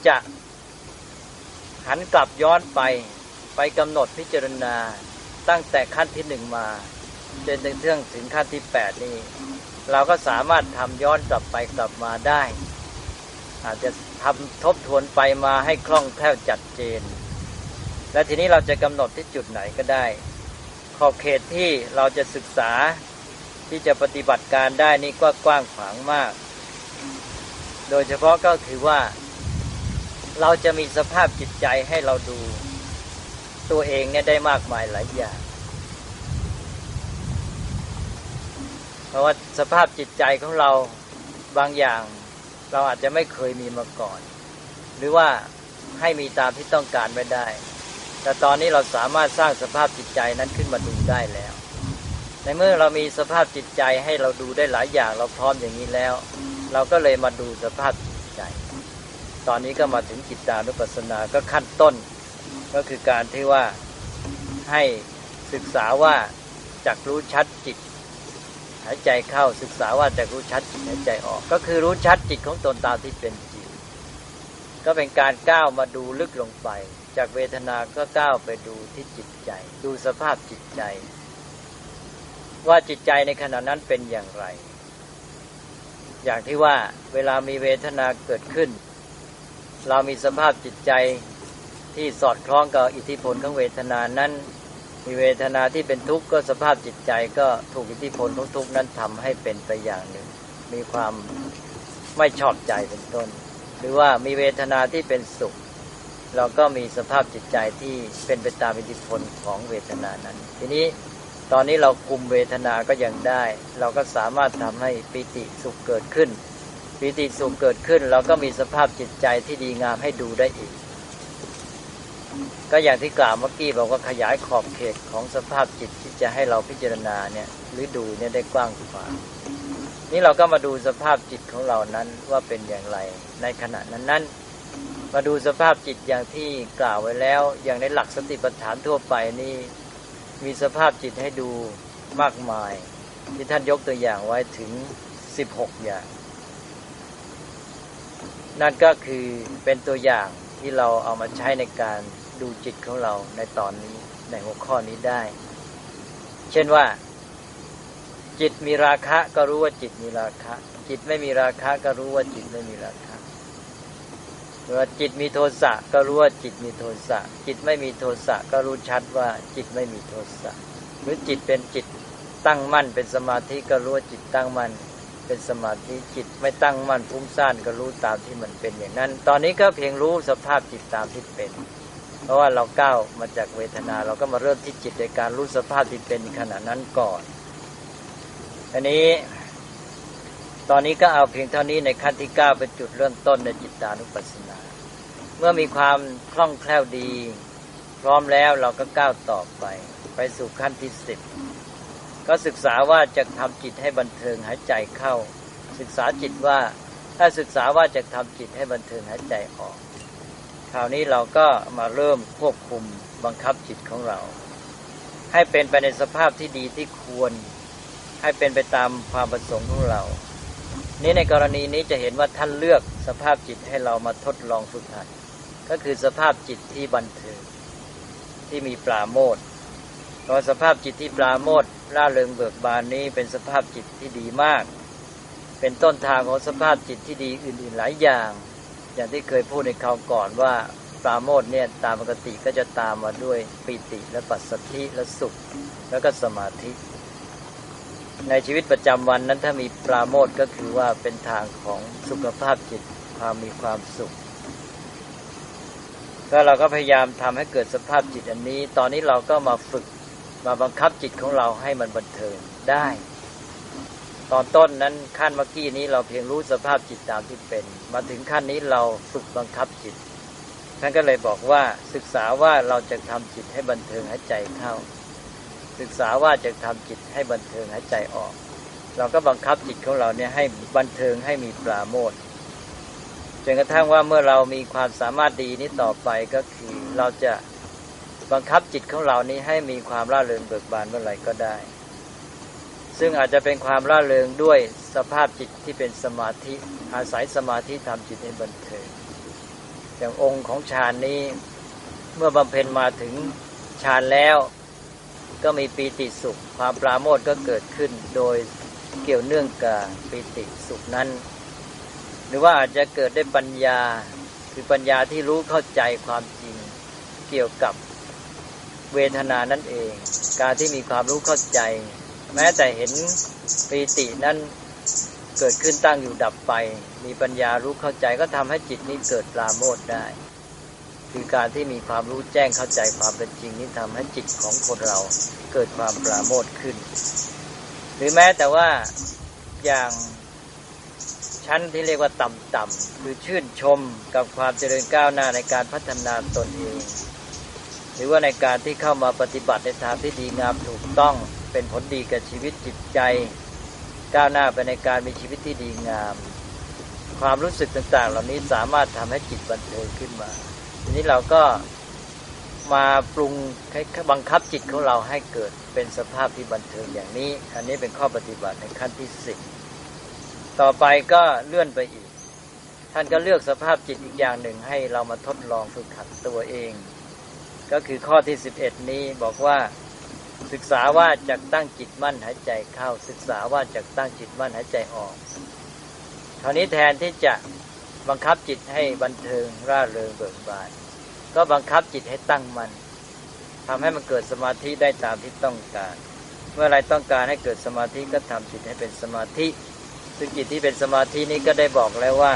จะหันกลับย้อนไปไปกำหนดพิจารณาตั้งแต่ขั้นที่หนึ่งมาจนถึงเรื่องถึงขั้นที่แปดนี่เราก็สามารถทำย้อนกลับไปกลับมาได้ อาจจะทำทบทวนไปมาให้คล่องแคล่วจัดเจน และทีนี้เราจะกำหนดที่จุดไหนก็ได้ ขอบเขตที่เราจะศึกษาที่จะปฏิบัติการได้นี่ก็กว้างขวางมาก โดยเฉพาะก็คือว่า เราจะมีสภาพจิตใจให้เราดู ตัวเองเนี่ยได้มากมายหลายอย่าง เพราะว่าสภาพจิตใจของเราบางอย่าง เราอาจจะไม่เคยมีมาก่อน หรือว่าให้มีตามที่ต้องการไม่ได้ แต่ตอนนี้เราสามารถสร้างสภาพจิตใจนั้นขึ้นมาดูได้แล้ว ในเมื่อเรามีสภาพจิตใจให้เราดูได้หลายอย่าง เราพร้อมอย่างนี้แล้ว เราก็เลยมาดูสภาพจิตใจ ตอนนี้ก็มาถึงจิตตานุปัสสนาก็ขั้นต้น ก็คือการที่ว่าให้ศึกษาว่าจักรู้ชัดจิต หายใจเข้าศึกษาว่าจักรู้ชัดจิตหายใจออก ก็คือรู้ชัดจิตของตนตามที่เป็นจริงก็เป็นการก้าวมาดูลึกลงไป จากเวทนาก็ก้าวไปดูที่จิตใจ ดูสภาพจิตใจ ว่าจิตใจในขณะนั้นเป็นอย่างไร อย่างที่ว่าเวลามีเวทนาเกิดขึ้น เรามีสภาพจิตใจที่สอดคล้องกับอิทธิพลของเวทนานั้น มีเวทนาที่เป็นทุกข์ก็สภาพจิตใจก็ถูกอิทธิพลของทุกข์นั้นทำให้เป็นไปอย่างหนึ่ง มีความไม่ชอบใจเป็นต้น หรือว่ามีเวทนาที่เป็นสุข เราก็มีสภาพจิตใจที่เป็นไปตามอิทธิพลของเวทนานั้น ทีนี้ ตอนนี้เราคุมเวทนาก็ยังได้ เราก็สามารถทำให้ปิติสุขเกิดขึ้น ปิติสุขเกิดขึ้น เราก็มีสภาพจิตใจที่ดีงามให้ดูได้อีก ก็อย่างที่กล่าวเมื่อกี้บอกว่าขยายขอบเขตของสภาพจิตที่จะให้เราพิจารณาเนี่ยหรือดูเนี่ยได้กว้างขวางนี่เราก็มาดูสภาพจิตของเรานั้นว่าเป็นอย่างไร ในขณะนั้นนั้นมาดูสภาพจิตอย่างที่กล่าวไว้แล้ว อย่างในหลักสติปัฏฐานทั่วไปนี่ มีสภาพจิตให้ดูมากมาย ที่ท่านยกตัวอย่างไว้ถึงสิบหกอย่าง นั่นก็คือเป็นตัวอย่างที่เราเอามาใช้ในการดูจิตของเราในตอนนี้ในหัวข้อนี้ได้ เช่นว่า จิตมีราคะก็รู้ว่าจิตมีราคะ จิตไม่มีราคะก็รู้ว่าจิตไม่มีราคะ เมื่อจิตมีโทสะก็รู้ว่าจิตมีโทสะ จิตไม่มีโทสะก็รู้ชัดว่าจิตไม่มีโทสะ หรือจิตเป็นจิตตั้งมั่นเป็นสมาธิก็รู้ว่าจิตตั้งมั่นเป็นสมาธิจิตไม่ตั้งมั่นฟุ้งซ่านก็รู้ตามที่มันเป็นอย่างนั้น ตอนนี้ก็เพียงรู้สภาพจิตตามที่เป็น เพราะว่าเราก้าวมาจากเวทนา เราก็มาเริ่มที่จิตในการรู้สภาพที่เป็นขณะนั้นก่อน อันนี้ ตอนนี้ก็เอาเพียงเท่านี้ในขั้นที่เก้าเป็นจุดเริ่มต้นในจิตตานุปัสสนา เมื่อมีความคล่องแคล่วดี พร้อมแล้วเราก็ก้าวต่อไป ไปสู่ขั้นที่สิบก็ศึกษาว่าจะทำจิตให้บันเทิงหายใจเข้า ศึกษาจิตว่าถ้าศึกษาว่าจะทำจิตให้บันเทิงหายใจออก คราวนี้เราก็มาเริ่มควบคุมบังคับจิตของเรา ให้เป็นไปในสภาพที่ดีที่ควร ให้เป็นไปตามความประสงค์ของเรา นี่ในกรณีนี้จะเห็นว่าท่านเลือกสภาพจิตให้เรามาทดลองฝึกหัด ก็คือสภาพจิตที่บันเทิงที่มีปราโมทเพราะสภาพจิตที่ปราโมทร่าเริงเบิกบานนี้เป็นสภาพจิตที่ดีมาก เป็นต้นทางของสภาพจิตที่ดีอื่นๆหลายอย่าง อย่างที่เคยพูดในคราวก่อนว่าปราโมทเนี่ยตามปกติก็จะตามมาด้วยปิติและปัสสธิและสุข แล้วก็สมาธิ ในชีวิตประจำวันนั้นถ้ามีปราโมทก็คือว่าเป็นทางของสุขภาพจิตความมีความสุข ก็เราก็พยายามทำให้เกิดสภาพจิตอันนี้ ตอนนี้เราก็มาฝึกมาบังคับจิตของเราให้มันบันเทิงได้ ตอนต้นนั้นขั้นเมื่อกี้นี้เราเพียงรู้สภาพจิตตามที่เป็น มาถึงขั้นนี้เราฝึกบังคับจิตท่านก็เลยบอกว่าศึกษาว่าเราจะทำจิตให้บันเทิงใหายใจเข้า ศึกษาว่าจะทำจิตให้บันเทิงหายใจออก เราก็บังคับจิตของเราเนี่ยให้บันเทิงให้มีปราโมทจนกระทั่งว่าเมื่อเรามีความสามารถดีนี้ต่อไปก็คือเราจะบังคับจิตของเรานี้ให้มีความร่าเริงเบิกบานเมื่อไหร่ก็ได้ ซึ่งอาจจะเป็นความร่าเริงด้วยสภาพจิตที่เป็นสมาธิ อาศัยสมาธิทำจิตให้บันเทิงอย่างองค์ของฌานนี้ เมื่อบำเพ็ญมาถึงฌานแล้ว ก็มีปีติสุข ความปราโมทก็เกิดขึ้น โดยเกี่ยวเนื่องกับปีติสุขนั้น หรือว่าอาจจะเกิดได้ปัญญาคือปัญญาที่รู้เข้าใจความจริงเกี่ยวกับเวทนานั่นเอง การที่มีความรู้เข้าใจ แม้แต่เห็นปีตินั้นเกิดขึ้นตั้งอยู่ดับไป มีปัญญารู้เข้าใจก็ทำให้จิตนี้เกิดปราโมทได้ คือการที่มีความรู้แจ้งเข้าใจความเป็นจริงนี้ทำให้จิตของคนเราเกิดความปราโมทขึ้น หรือแม้แต่ว่าอย่างชั้นที่เรียกว่าต่ำๆคือชื่นชมกับความเจริญก้าวหน้าในการพัฒนาตนเองหรือว่าในการที่เข้ามาปฏิบัติในทางที่ดีงามถูกต้องเป็นผลดีกับชีวิตจิตใจ ก้าวหน้าไปในการมีชีวิตที่ดีงาม ความรู้สึกต่างๆ เหล่านี้สามารถทำให้จิตบันเทิงขึ้นมา ทีนี้เราก็มาปรุงบังคับจิตของเราให้เกิดเป็นสภาพที่บันเทิงอย่างนี้ อันนี้เป็นข้อปฏิบัติในขั้นที่สิบต่อไปก็เลื่อนไปอีก ท่านก็เลือกสภาพจิตอีกอย่างหนึ่งให้เรามาทดลองฝึกขัดตัวเอง ก็คือข้อที่สิบเอ็ดนี้บอกว่าศึกษาว่าจะตั้งจิตมั่นหายใจเข้า ศึกษาว่าจะตั้งจิตมั่นหายใจออกคราวนี้แทนที่จะ บังคับจิตให้บันเทิงร่าเริงเบิกบาน ก็บังคับจิตให้ตั้งมัน่นทำให้มันเกิดสมาธิได้ตามที่ต้องการ เมื่อไรต้องการให้เกิดสมาธิก็ทำจิตให้เป็นสมาธิ ซึ่งจิตที่เป็นสมาธินี้ก็ได้บอกแล้วว่า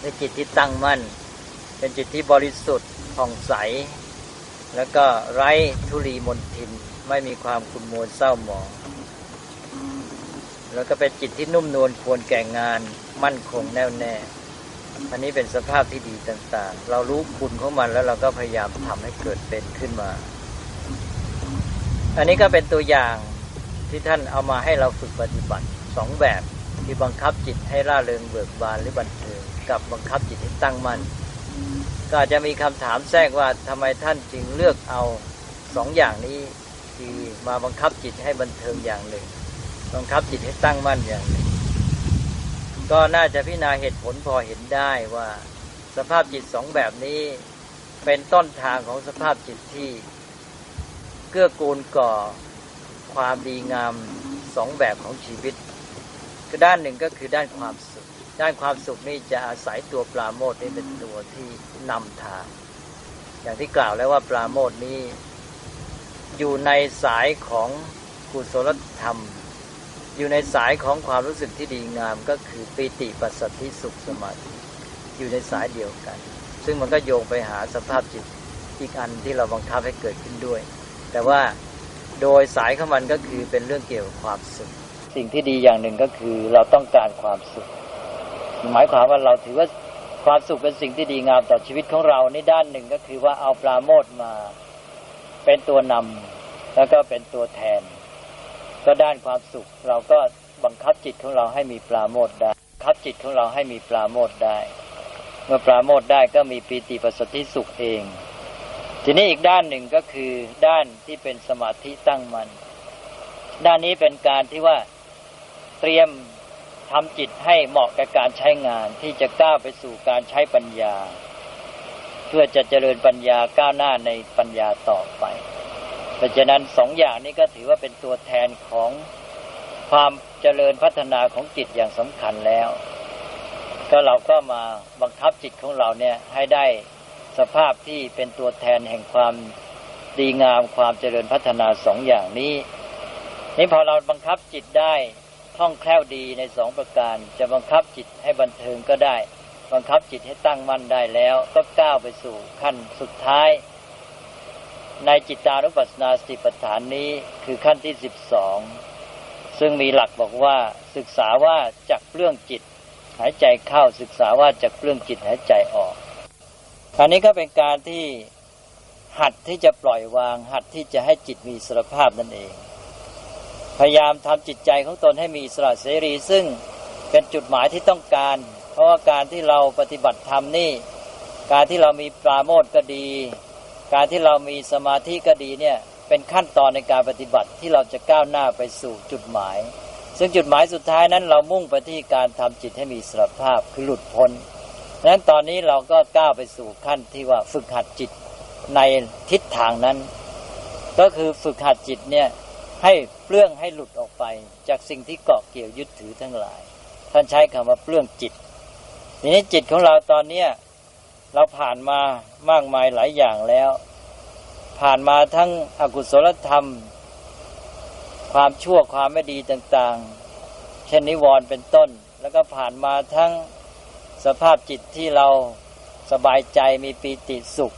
เป็นจิตที่ตั้งมั่น เป็นจิตที่บริสุทธิ์ผ่องใส แล้วก็ไร้ทุลีมนทิน ไม่มีความขุ่นมัวเศร้าหมอง แล้วก็เป็นจิตที่นุ่มนวลควรแก่งาน มั่นคงแน่วแน่ อันนี้เป็นสภาพที่ดีต่างๆ เรารู้คุณของมันแล้วเราก็พยายามทำให้เกิดเป็นขึ้นมา อันนี้ก็เป็นตัวอย่างที่ท่านเอามาให้เราฝึกปฏิบัติสองแบบที่บังคับจิตให้ร่าเริงเบิกบานหรือบันเทิงกับบังคับจิตให้ตั้งมั่นก็อาจจะมีคำถามแทรกว่าทำไมท่านจึงเลือกเอาสองอย่างนี้คือมาบังคับจิตให้บันเทิงอย่างหนึ่ง บังคับจิตให้ตั้งมั่นอย่างหนึ่ง ก็น่าจะพิจารณาเหตุผลพอเห็นได้ว่า สภาพจิตสองแบบนี้ เป็นต้นทางของสภาพจิตที่ เกื้อกูลก่อความดีงามสองแบบของชีวิตคือด้านหนึ่งก็คือด้านความสุข ด้านความสุขนี่จะอาศัยตัวปราโมทนี่เป็นตัวที่นำทาง อย่างที่กล่าวแล้วว่าปราโมทนี้ อยู่ในสายของกุศลธรรม อยู่ในสายของความรู้สึกที่ดีงามก็คือปีติปัสสัทธิสุขสมาธิอยู่ในสายเดียวกัน ซึ่งมันก็โยงไปหาสภาพจิตอีกอันที่เราบังคับให้เกิดขึ้นด้วย แต่ว่าโดยสายของมันก็คือเป็นเรื่องเกี่ยวกับความสุข สิ่งที่ดีอย่างหนึ่งก็คือเราต้องการความสุข หมายความว่าเราถือว่าความสุขเป็นสิ่งที่ดีงามต่อชีวิตของเราในด้านหนึ่งก็คือว่าเอาปราโมทมา เป็นตัวนำแล้วก็เป็นตัวแทน ก็ด้านความสุข เราก็บังคับจิตของเราให้มีปราโมทได้บังคับจิตของเราให้มีปราโมทได้ เมื่อปราโมทได้ก็มีปีติปัสสติสุขเอง ทีนี้อีกด้านหนึ่งก็คือด้านที่เป็นสมาธิตั้งมัน่นด้านนี้เป็นการที่ว่าเตรียมทำจิตให้เหมาะกับการใช้งานที่จะก้าวไปสู่การใช้ปัญญา เพื่อจะเจริญปัญญาก้าวหน้าในปัญญาต่อไป เพราะฉะนั้นสองอย่างนี้ก็ถือว่าเป็นตัวแทนของความเจริญพัฒนาของจิตอย่างสำคัญแล้ว ก็เราก็มาบังคับจิตของเราเนี่ยให้ได้สภาพที่เป็นตัวแทนแห่งความดีงามความเจริญพัฒนาสองอย่างนี้ นี่พอเราบังคับจิตได้คล่องแคล่วดีในสองประการ จะบังคับจิตให้บันเทิงก็ได้ บังคับจิตให้ตั้งมั่นได้แล้ว ก็ก้าวไปสู่ขั้นสุดท้าย ในจิตตานุปัสสนาสติปัฏฐานนี้คือขั้นที่สิบสองซึ่งมีหลักบอกว่าศึกษาว่าจักเรื่องจิต หายใจเข้าศึกษาว่าจักเรื่องจิตหายใจออก อันนี้ก็เป็นการที่หัดที่จะปล่อยวาง หัดที่จะให้จิตมีสรภาพนั่นเอง พยายามทำจิตใจของตนให้มีสระเสรี ซึ่งเป็นจุดหมายที่ต้องการ เพราะว่าการที่เราปฏิบัติธรรมนี่ การที่เรามีปราโมทก็ดี การที่เรามีสมาธิก็ดีเนี่ยเป็นขั้นตอนในการปฏิบัติที่เราจะก้าวหน้าไปสู่จุดหมาย ซึ่งจุดหมายสุดท้ายนั้นเรามุ่งไปที่การทำจิตให้มีสรภาพคือหลุดพ้นนั้นตอนนี้เราก็ก้าวไปสู่ขั้นที่ว่าฝึกหัดจิตในทิศทางนั้น ก็คือฝึกหัดจิตเนี่ยให้เปลื้องให้หลุดออกไป จากสิ่งที่เกาะเกี่ยวยึดถือทั้งหลาย ท่านใช้คำว่าเปลื้องจิตทีนี้จิตของเราตอนเนี้เราผ่านมา มากมายหลายอย่างแล้ว ผ่านมาทั้งอกุศลธรรม ความชั่วความไม่ดีต่างๆ เช่นนิวรณ์เป็นต้น แล้วก็ผ่านมาทั้งสภาพจิตที่เราสบายใจมีปีติสุข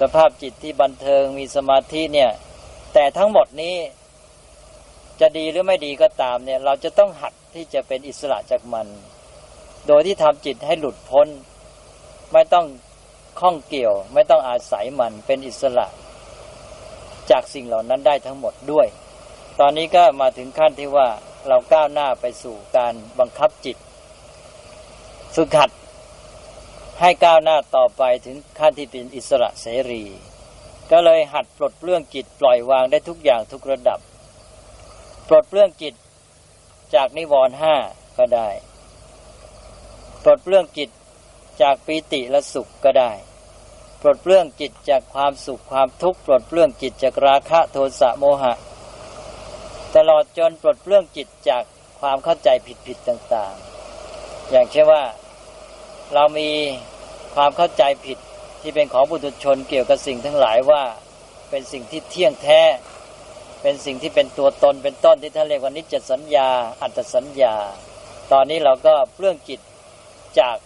สภาพจิตที่บันเทิงมีสมาธิเนี่ย แต่ทั้งหมดนี้จะดีหรือไม่ดีก็ตามเนี่ย เราจะต้องหัดที่จะเป็นอิสระจากมัน โดยที่ทำจิตให้หลุดพ้น ไม่ต้อง ข้องเกี่ยวไม่ต้องอาศัยมันเป็นอิสระ จากสิ่งเหล่านั้นได้ทั้งหมดด้วย ตอนนี้ก็มาถึงขั้นที่ว่าเราก้าวหน้าไปสู่การบังคับจิต ฝึกหัดให้ก้าวหน้าต่อไปถึงขั้นที่เป็นอิสระเสรี ก็เลยหัดปลดเปลื้องจิตปล่อยวางได้ทุกอย่างทุกระดับ ปลดเปลื้องจิตจากนิวรณ์ห้าก็ได้ ปลดเปลื้องจิต จากปีติและสุขก็ได้ ปลดเปลื้องจิตจากความสุขความทุกข์ปลดเปลื้องจิตจากราคะโทสะโมหะ ตลอดจนปลดเปลื้องจิตจากความเข้าใจผิดๆต่าง ๆ อย่างเช่นว่าเรามีความเข้าใจผิดที่เป็นของบุตุชนเกี่ยวกับสิ่งทั้งหลายว่าเป็นสิ่งที่เที่ยงแท้ เป็นสิ่งที่เป็นตัวตนเป็นต้นที่ท่านเรียกว่านิจสัญญา อัตสัญญา ตอนนี้เราก็เปลื้องจิตจาก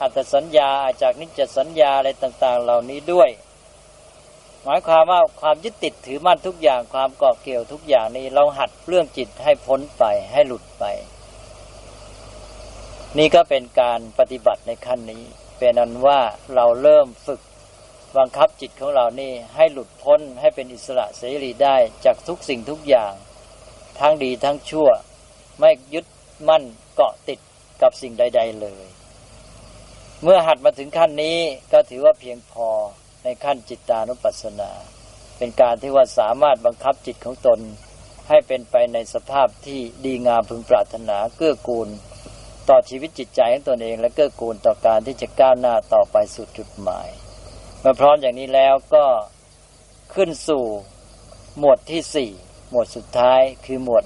อัตสัญญาจากนิจสัญญาอะไรต่าง ๆ เหล่านี้ด้วย หมายความว่าความยึดติดถือมั่นทุกอย่างความเกาะเกี่ยวทุกอย่างนี้เราหัดเปลื้องจิตให้พ้นไปให้หลุดไป นี่ก็เป็นการปฏิบัติในขั้นนี้ เป็นนั้นว่าเราเริ่มฝึกบังคับจิตของเรานี่ให้หลุดพ้นให้เป็นอิสระเสรีได้จากทุกสิ่งทุกอย่าง ทั้งดีทั้งชั่ว ไม่ยึดมั่นเกาะติดกับสิ่งใด ๆ เลย เมื่อหัดมาถึงขั้นนี้ก็ถือว่าเพียงพอในขั้นจิตตานุปัสสนา เป็นการที่ว่าสามารถบังคับจิตของตน ให้เป็นไปในสภาพที่ดีงามพึงปรารถนาเกื้อกูล ต่อชีวิตจิตใจของตนเอง และเกื้อกูลต่อการที่จะก้าวหน้าต่อไปสู่จุดหมายเมื่อพร้อมอย่างนี้แล้วก็ขึ้นสู่หมวดที่สี่หมวดสุดท้ายคือหมวด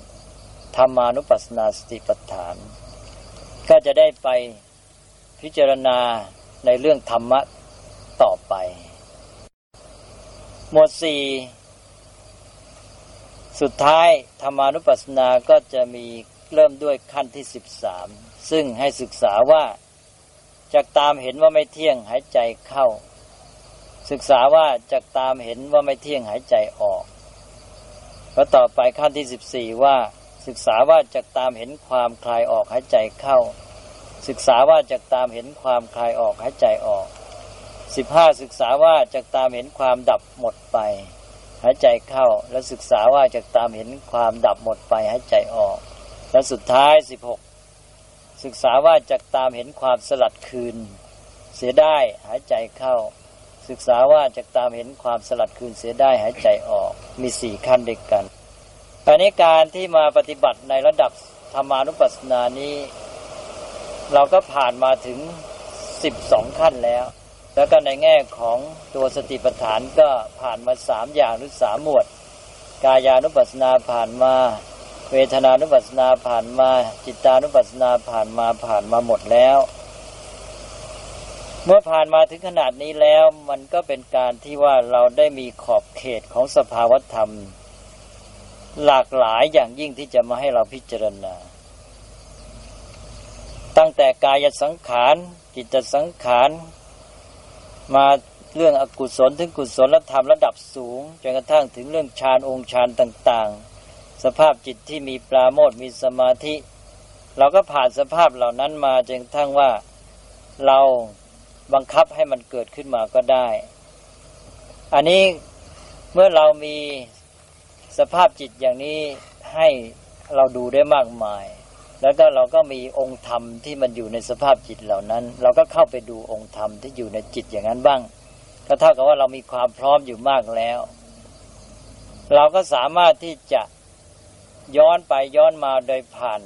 ธรรมานุปัสสนาสติปัฏฐาน ก็จะได้ไป พิจารณาในเรื่องธรรมะต่อไป หมวดสี่สุดท้ายธรรมานุปัสสนาก็จะมีเริ่มด้วยขั้นที่สิบสามซึ่งให้ศึกษาว่าจากตามเห็นว่าไม่เที่ยงหายใจเข้า ศึกษาว่าจากตามเห็นว่าไม่เที่ยงหายใจออกแล้วต่อไปขั้นที่สิบสี่ว่าศึกษาว่าจากตามเห็นความคลายออกหายใจเข้า ศึกษาว่าจากตามเห็นความคลายออกหายใจออกสิบห้าศึกษาว่าจากตามเห็นความดับหมดไปหายใจเข้า และศึกษาว่าจากตามเห็นความดับหมดไปหายใจออก และสุดท้ายสิบหกศึกษาว่าจะตามเห็นความสลัดคืน เสียได้หายใจเข้า ศึกษาว่าจะตามเห็นความสลัดคืนเสียได้หายใจออก มีสี่ขั้นเด็กกันอันนี้การที่มาปฏิบัติในระดับธรรมานุปัสสนานี้ เราก็ผ่านมาถึงสิบสองขั้นแล้ว แล้วก็ในแง่ของตัวสติปัฏฐานก็ผ่านมาสามอย่างหรือสามหมวด กายานุปัสสนาผ่านมา เวทนานุปัสสนาผ่านมา จิตานุปัสสนาผ่านมาผ่านมาหมดแล้ว เมื่อผ่านมาถึงขนาดนี้แล้วมันก็เป็นการที่ว่าเราได้มีขอบเขตของสภาวธรรม หลากหลายอย่างยิ่งที่จะมาให้เราพิจารณา ตั้งแต่กายสังขารจิตสังขารมาเรื่องอกุศลถึงกุศลธรรมระดับสูงจนกระทั่งถึงเรื่องฌานองค์ฌานต่าง ๆ สภาพจิตที่มีปราโมทมีสมาธิ เราก็ผ่านสภาพเหล่านั้นมาจนกระทั่งว่าเราบังคับให้มันเกิดขึ้นมาก็ได้ อันนี้เมื่อเรามีสภาพจิตอย่างนี้ให้เราดูได้มากมาย แล้วก็เราก็มีองค์ธรรมที่มันอยู่ในสภาพจิตเหล่านั้น เราก็เข้าไปดูองค์ธรรมที่อยู่ในจิตอย่างนั้นบ้าง ก็เท่ากับว่าเรามีความพร้อมอยู่มากแล้ว เราก็สามารถที่จะย้อนไปย้อนมาโดยผ่าน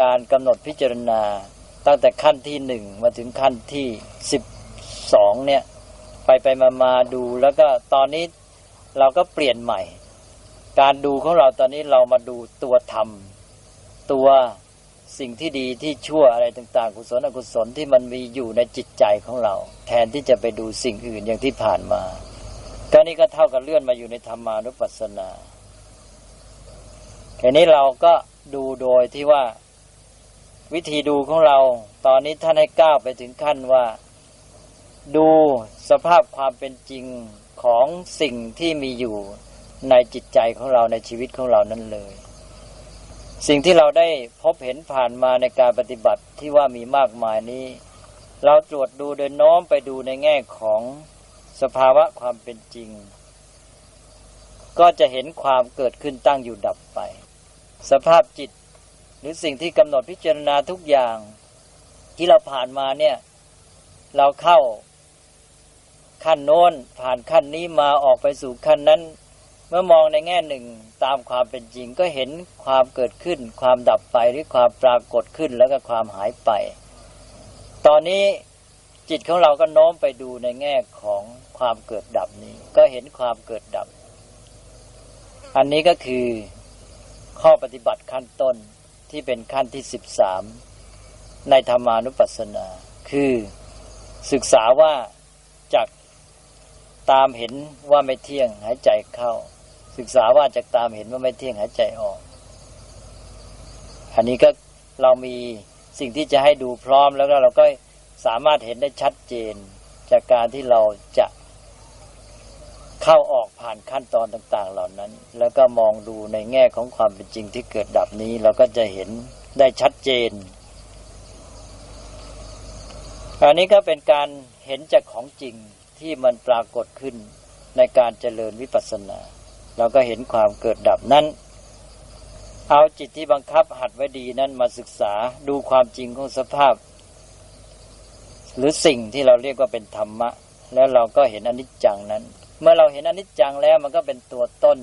การกำหนดพิจารณา ตั้งแต่ขั้นที่หนึ่งมาถึงขั้นที่สิบสองเนี่ยไปไปมามาดูแล้วก็ตอนนี้เราก็เปลี่ยนใหม่ การดูของเราตอนนี้เรามาดูตัวธรรม ตัว สิ่งที่ดีที่ชั่วอะไรต่างๆ กุศลอกุศลที่มันมีอยู่ในจิตใจของเรา แทนที่จะไปดูสิ่งอื่นอย่างที่ผ่านมาก็นี่ก็เท่ากับเลื่อนมาอยู่ในธรรมานุปัสสนาแค่นี้เราก็ดูโดยที่ว่าวิธีดูของเรา ตอนนี้ท่านให้ก้าวไปถึงขั้นว่า ดูสภาพความเป็นจริงของสิ่งที่มีอยู่ในจิตใจของเราในชีวิตของเรานั้นเลย สิ่งที่เราได้พบเห็นผ่านมาในการปฏิบัติที่ว่ามีมากมายนี้ เราตรวจดูโดยน้อมไปดูในแง่ของสภาวะความเป็นจริง ก็จะเห็นความเกิดขึ้นตั้งอยู่ดับไป สภาพจิตหรือสิ่งที่กำหนดพิจารณาทุกอย่าง ที่เราผ่านมาเนี่ย เราเข้าขั้นโน้นผ่านขั้นนี้มาออกไปสู่ขั้นนั้น เมื่อมองในแง่หนึ่งตามความเป็นจริงก็เห็นความเกิดขึ้น ความดับไปหรือความปรากฏขึ้นแล้วก็ความหายไป ตอนนี้จิตของเราก็โน้มไปดูในแง่ของความเกิดดับนี้ ก็เห็นความเกิดดับ อันนี้ก็คือข้อปฏิบัติขั้นต้นที่เป็นขั้นที่สิบสามในธรรมานุปัสสนา คือศึกษาว่าจากตามเห็นว่าไม่เที่ยงหายใจเข้า ศึกษาว่าจากตามเห็นว่าไม่เที่ยงหายใจออกอันนี้ก็เรามีสิ่งที่จะให้ดูพร้อมแล้วก็เราก็สามารถเห็นได้ชัดเจน จากการที่เราจะเข้าออกผ่านขั้นตอนต่าง ๆ เหล่านั้น แล้วก็มองดูในแง่ของความเป็นจริงที่เกิดดับนี้ เราก็จะเห็นได้ชัดเจน อันนี้ก็เป็นการเห็นจากของจริงที่มันปรากฏขึ้นในการเจริญวิปัสสนา เราก็เห็นความเกิดดับนั้น เอาจิตที่บังคับหัดไว้ดีนั้นมาศึกษาดูความจริงของสภาพ หรือสิ่งที่เราเรียกว่าเป็นธรรมะ แล้วเราก็เห็นอนิจจังนั้น เมื่อเราเห็นอนิจจังแล้วมันก็เป็นตัวต้น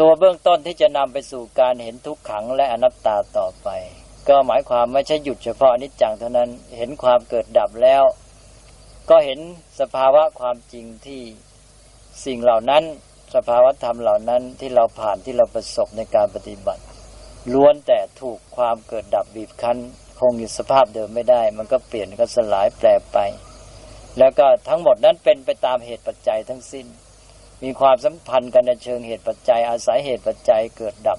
ตัวเบื้องต้นที่จะนำไปสู่การเห็นทุกขังและอนัตตาต่อไป ก็หมายความไม่ใช่หยุดเฉพาะอนิจจังเท่านั้นเห็นความเกิดดับแล้ว ก็เห็นสภาวะความจริงที่ สิ่งเหล่านั้นสภาวธรรมเหล่านั้นที่เราผ่านที่เราประสบในการปฏิบัติ ล้วนแต่ถูกความเกิดดับบีบคั้น คงอยู่สภาพเดิมไม่ได้ มันก็เปลี่ยนก็สลายแปรไป แล้วก็ทั้งหมดนั้นเป็นไปตามเหตุปัจจัยทั้งสิ้น มีความสัมพันธ์กันในเชิงเหตุปัจจัย อาศัยเหตุปัจจัยเกิดดับ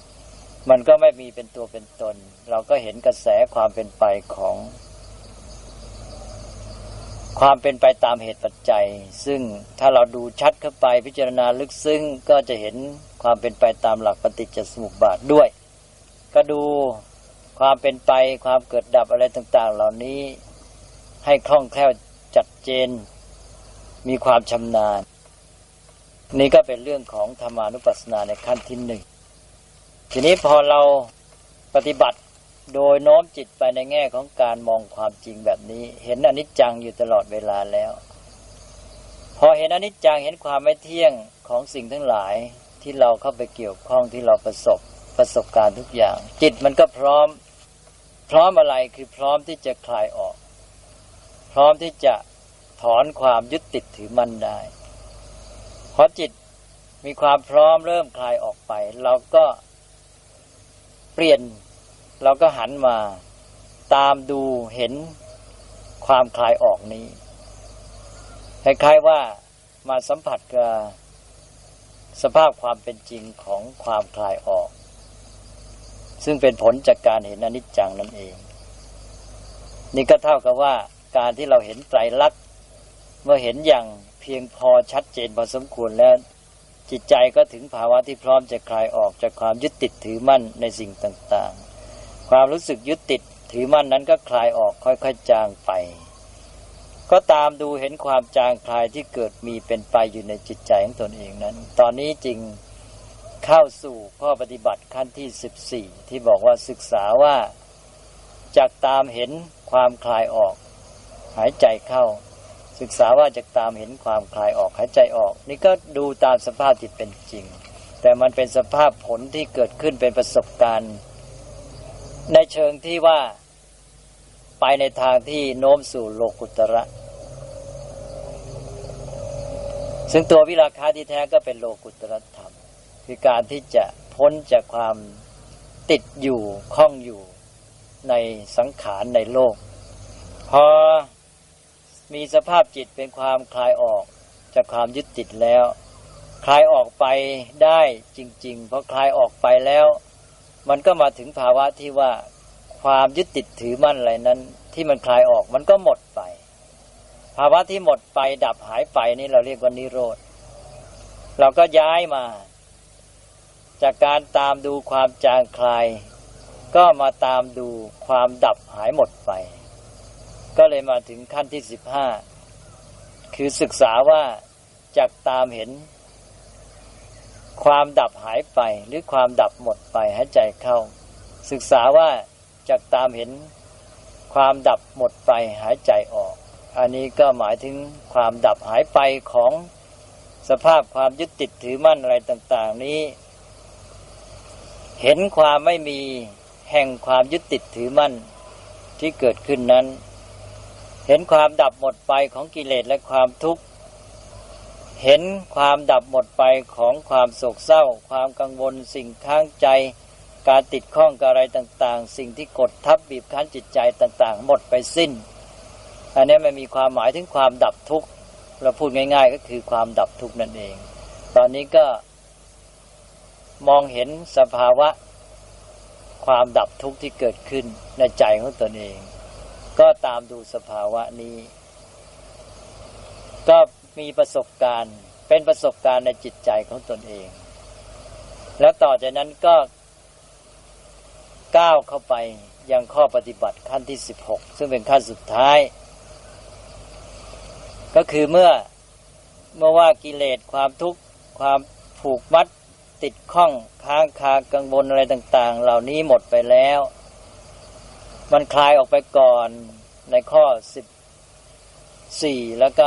มันก็ไม่มีเป็นตัวเป็นตน เราก็เห็นกระแสความเป็นไปของ ความเป็นไปตามเหตุปัจจัย ซึ่งถ้าเราดูชัดเข้าไปพิจารณาลึกซึ้งก็จะเห็นความเป็นไปตามหลักปฏิจจสมุปบาทด้วย ก็ดูความเป็นไปความเกิดดับอะไรต่าง ๆ เหล่านี้ให้คล่องแคล่วจัดเจน มีความชำนาญ นี่ก็เป็นเรื่องของธรรมานุปัสสนาในขั้นที่หนึ่งทีนี้พอเราปฏิบัติ โดยโน้มจิตไปในแง่ของการมองความจริงแบบนี้ เห็นอนิจจังอยู่ตลอดเวลาแล้ว พอเห็นอนิจจังเห็นความไม่เที่ยงของสิ่งทั้งหลายที่เราเข้าไปเกี่ยวข้องที่เราประสบประสบการณ์ทุกอย่าง จิตมันก็พร้อม พร้อมอะไรคือพร้อมที่จะคลายออก พร้อมที่จะถอนความยึดติดถือมั่นได้พราะจิตมีความพร้อมเริ่มคลายออกไป เราก็เปลี่ยน เราก็หันมาตามดูเห็นความคลายออกนี้คล้ายๆว่ามาสัมผัสกับสภาพความเป็นจริงของความคลายออก ซึ่งเป็นผลจากการเห็นอนิจจังนั่นเอง นี่ก็เท่ากับว่าการที่เราเห็นไตรลักษณ์เมื่อเห็นอย่างเพียงพอชัดเจนพอสมควรแล้วจิตใจก็ถึงภาวะที่พร้อมจะคลายออกจากความยึดติดถือมั่นในสิ่งต่างๆ ความรู้สึกยึดติดถือมั่นนั้นก็คลายออกค่อยๆจางไป ก็ตามดูเห็นความจางคลายที่เกิดมีเป็นไปอยู่ในจิตใจของตนเองนั้น ตอนนี้จริงเข้าสู่ข้อปฏิบัติขั้นที่ 14 ที่บอกว่าศึกษาว่าจากตามเห็นความคลายออก หายใจเข้า ศึกษาว่าจากตามเห็นความคลายออกหายใจออก นี่ก็ดูตามสภาพจิตเป็นจริง แต่มันเป็นสภาพผลที่เกิดขึ้นเป็นประสบการณ์ ในเชิงที่ว่าไปในทางที่โน้มสู่โลกุตระ ซึ่งตัววิราคาที่แท้ก็เป็นโลกุตรธรรม คือการที่จะพ้นจากความติดอยู่ข้องอยู่ในสังขารในโลก พอมีสภาพจิตเป็นความคลายออกจากความยึดติดแล้ว คลายออกไปได้จริง ๆ เพราะคลายออกไปแล้ว มันก็มาถึงภาวะที่ว่าความยึดติดถือมั่นอะไรนั้น ที่มันคลายออกมันก็หมดไป ภาวะที่หมดไปดับหายไปนี่เราเรียกว่านิโรธ เราก็ย้ายมา จากการตามดูความจางคลาย ก็มาตามดูความดับหายหมดไป ก็เลยมาถึงขั้นที่สิบห้าคือศึกษาว่าจากตามเห็น ความดับหายไปหรือความดับหมดไปหายใจเข้า ศึกษาว่าจากตามเห็นความดับหมดไปหายใจออก อันนี้ก็หมายถึงความดับหายไปของสภาพความยึดติดถือมั่นอะไรต่าง ๆ นี้ เห็นความไม่มีแห่งความยึดติดถือมั่นที่เกิดขึ้นนั้น เห็นความดับหมดไปของกิเลสและความทุกข์ เห็นความดับหมดไปของความโศกเศร้า ความกังวล สิ่งข้างใจ การติดข้องกับอะไรต่างๆ สิ่งที่กดทับบีบคั้นจิตใจต่างๆ หมดไปสิ้น อันนี้มันมีความหมายถึงความดับทุกข์เราพูดง่าย ๆ ก็คือความดับทุกข์นั่นเอง ตอนนี้ก็มองเห็นสภาวะ ความดับทุกข์ที่เกิดขึ้นในใจของตนเอง ก็ตามดูสภาวะนี้ ก็ มีประสบการณ์ เป็นประสบการณ์ในจิตใจของตนเอง แล้วต่อจากนั้นก็ก้าวเข้าไปยังข้อปฏิบัติขั้นที่สิบหกซึ่งเป็นขั้นสุดท้าย ก็คือเมื่อเมื่อว่ากิเลสความทุกข์ความผูกมัดติดข้องค้างคากังวลอะไรต่าง ๆ เหล่านี้หมดไปแล้ว มันคลายออกไปก่อนในข้อสิบสี่แล้วก็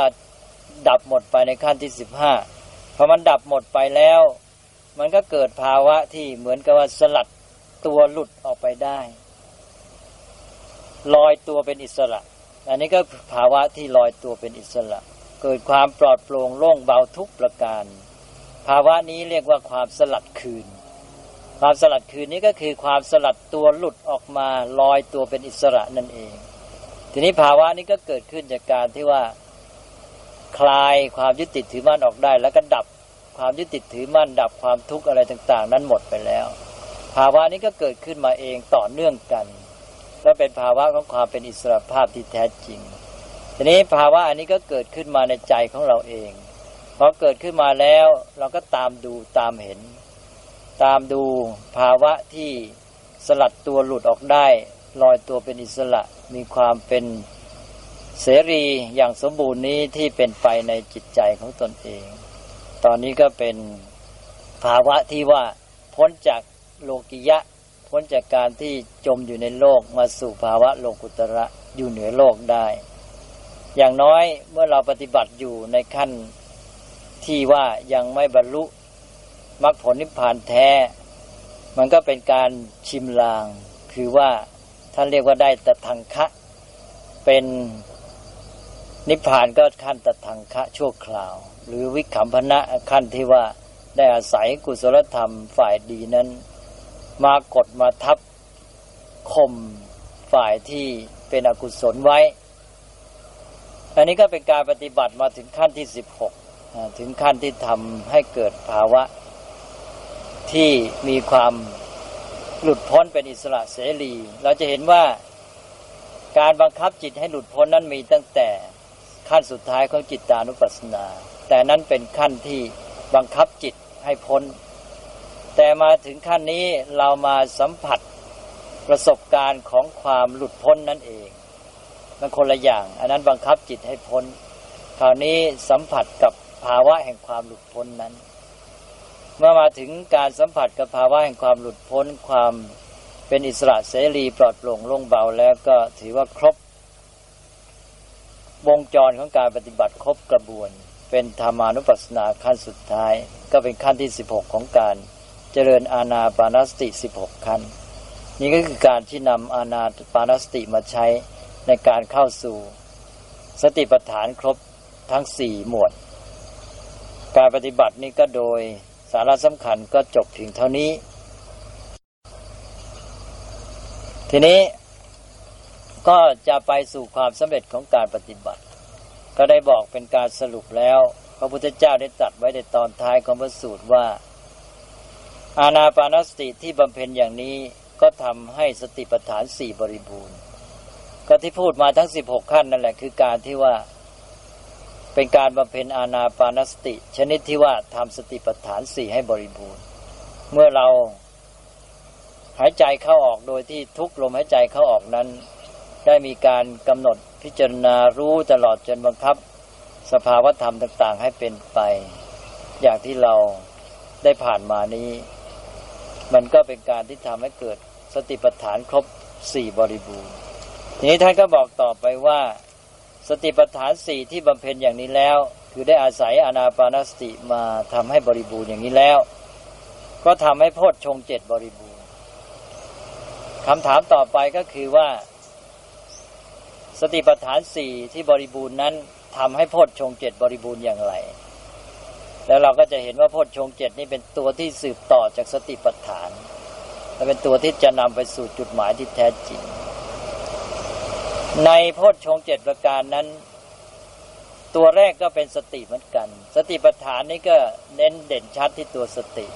ดับหมดไปในขั้นที่สิบห้าพอมันดับหมดไปแล้ว มันก็เกิดภาวะที่เหมือนกับว่าสลัดตัวหลุดออกไปได้ ลอยตัวเป็นอิสระ อันนี้ก็ภาวะที่ลอยตัวเป็นอิสระ เกิดความปลอดโปร่งโล่งเบาทุกประการ ภาวะนี้เรียกว่าความสลัดคืน ความสลัดคืนนี้ก็คือความสลัดตัวหลุดออกมาลอยตัวเป็นอิสระนั่นเอง ทีนี้ภาวะนี้ก็เกิดขึ้นจากการที่ว่า คลายความยึดติดถือมั่นออกได้ แล้วก็ดับความยึดติดถือมั่น ดับความทุกข์อะไรต่าง ๆ นั้นหมดไปแล้ว ภาวะนี้ก็เกิดขึ้นมาเองต่อเนื่องกันและเป็นภาวะของความเป็นอิสระภาพที่แท้จริง ทีนี้ภาวะอันนี้ก็เกิดขึ้นมาในใจของเราเองพอเกิดขึ้นมาแล้วเราก็ตามดูตามเห็น ตามดูภาวะที่สลัดตัวหลุดออกได้ลอยตัวเป็นอิสระมีความเป็น เสรีอย่างสมบูรณ์นี้ที่เป็นไปในจิตใจของตนเอง ตอนนี้ก็เป็นภาวะที่ว่าพ้นจากโลกิยะ พ้นจากการที่จมอยู่ในโลกมาสู่ภาวะโลกุตระอยู่เหนือโลกได้ อย่างน้อยเมื่อเราปฏิบัติอยู่ในขั้นที่ว่ายังไม่บรรลุมรรคผลนิพพานแท้ มันก็เป็นการชิมลาง คือว่าท่านเรียกว่าได้แต่ทังคะเป็น นิพพานก็ขั้นตทังคะชั่วคราว หรือวิขำพนะขั้นที่ว่าได้อาศัยกุศลธรรมฝ่ายดีนั้น มากดมาทับข่มฝ่ายที่เป็นอกุศลไว้ อันนี้ก็เป็นการปฏิบัติมาถึงขั้นที่สิบหกถึงขั้นที่ทำให้เกิดภาวะ ที่มีความหลุดพ้นเป็นอิสระเสรี เราจะเห็นว่าการบังคับจิตให้หลุดพ้นนั้นมีตั้งแต่ ขั้นสุดท้ายของจิตตานุปัสสนา แต่นั้นเป็นขั้นที่บังคับจิตให้พ้น แต่มาถึงขั้นนี้เรามาสัมผัสประสบการณ์ของความหลุดพ้นนั่นเอง มันคนละอย่าง อันนั้นบังคับจิตให้พ้น คราวนี้สัมผัสกับภาวะแห่งความหลุดพ้นนั้น เมื่อมาถึงการสัมผัสกับภาวะแห่งความหลุดพ้นความเป็นอิสระเสรีปลอดโปร่งโล่งเบาแล้วก็ถือว่าครบ วงจรของการปฏิบัติครบกระบวน เป็นธรรมานุปัสสนาขั้นสุดท้าย ก็เป็นขั้นที่ 16 ของการเจริญอาณาปานสติ 16 ขั้น นี่ก็คือการที่นำอาณาปานสติมาใช้ในการเข้าสู่ สติปัฏฐานครบทั้งสี่หมวด การปฏิบัตินี้ก็โดยสาระสำคัญก็จบเพียงเท่านี้ ทีนี้ ก็จะไปสู่ความสำเร็จของการปฏิบัติ ก็ได้บอกเป็นการสรุปแล้ว พระพุทธเจ้าได้ตรัสไว้ในตอนท้ายของพระสูตรว่า อาณาปานสติที่บำเพ็ญอย่างนี้ก็ทำให้สติปัฏฐานสี่บริบูรณ์ ก็ที่พูดมาทั้งสิบหกขั้นนั่นแหละคือการที่ว่าเป็นการบำเพ็ญอาณาปานสติ ชนิดที่ว่าทำสติปัฏฐานสี่ให้บริบูรณ์ เมื่อเราหายใจเข้าออกโดยที่ทุกลมหายใจเข้าออกนั้น ได้มีการกำหนดพิจารณารู้ตลอดจนบังคับ สภาวธรรมต่าง ๆ ให้เป็นไป อย่างที่เราได้ผ่านมานี้ มันก็เป็นการที่ทำให้เกิดสติปัฏฐานครบสี่บริบูรณ์ทีนี้ท่านก็บอกต่อไปว่า สติปัฏฐานสี่ที่บำเพ็ญอย่างนี้แล้ว คือได้อาศัยอนาปานสติมาทำให้บริบูรณ์อย่างนี้แล้ว ก็ทำให้โพชฌงเจ็ดบริบูรณ์คำถามต่อไปก็คือว่า สติปัฏฐานสี่ที่บริบูรณ์นั้นทำให้โพชฌงเจ็ดบริบูรณ์อย่างไร แล้วเราก็จะเห็นว่าโพชฌงเจ็ดนี่เป็นตัวที่สืบต่อจากสติปัฏฐานและเป็นตัวที่จะนำไปสู่จุดหมายที่แท้จริง ในโพชฌงเจ็ดประการนั้น ตัวแรกก็เป็นสติเหมือนกัน สติปัฏฐานนี้ก็เน้นเด่นชัดที่ตัวสติ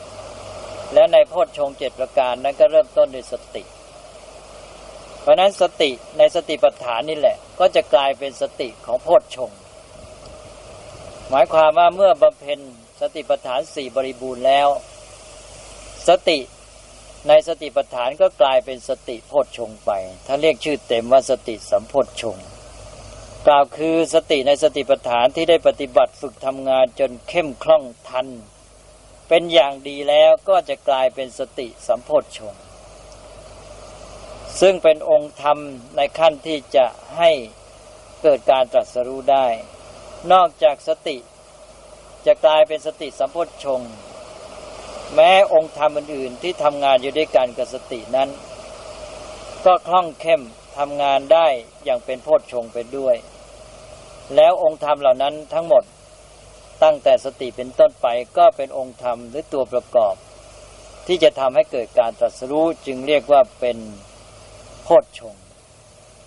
และในโพชฌงเจ็ดประการนั้นก็เริ่มต้นด้วยสติ ราะนั้นสติในสติปัฏฐานนี่แหละ ก็จะกลายเป็นสติของโพชฌงหมายความว่าเมื่อบำเพ็ญสติปัฏฐานสี่บริบูรณ์แล้ว สติในสติปัฏฐานก็กลายเป็นสติโพชฌงไป ถ้าเรียกชื่อเต็มว่าสติสัมโพชฌงกล่าวคือสติในสติปัฏฐานที่ได้ปฏิบัติฝึกทำงานจนเข้มคล่องทัน เป็นอย่างดีแล้วก็จะกลายเป็นสติสัมโพชฌง ซึ่งเป็นองค์ธรรมในขั้นที่จะให้เกิดการตรัสรู้ได้ นอกจากสติจะกลายเป็นสติสัมโพชฌงแม้องค์ธรรมอื่นๆที่ทำงานอยู่ด้วยกันกับสตินั้น ก็คล่องเข้มทำงานได้อย่างเป็นโพชฌงไปด้วย แล้วองค์ธรรมเหล่านั้นทั้งหมดตั้งแต่สติเป็นต้นไปก็เป็นองค์ธรรมหรือตัวประกอบ ที่จะทำให้เกิดการตรัสรู้จึงเรียกว่าเป็น พชฌง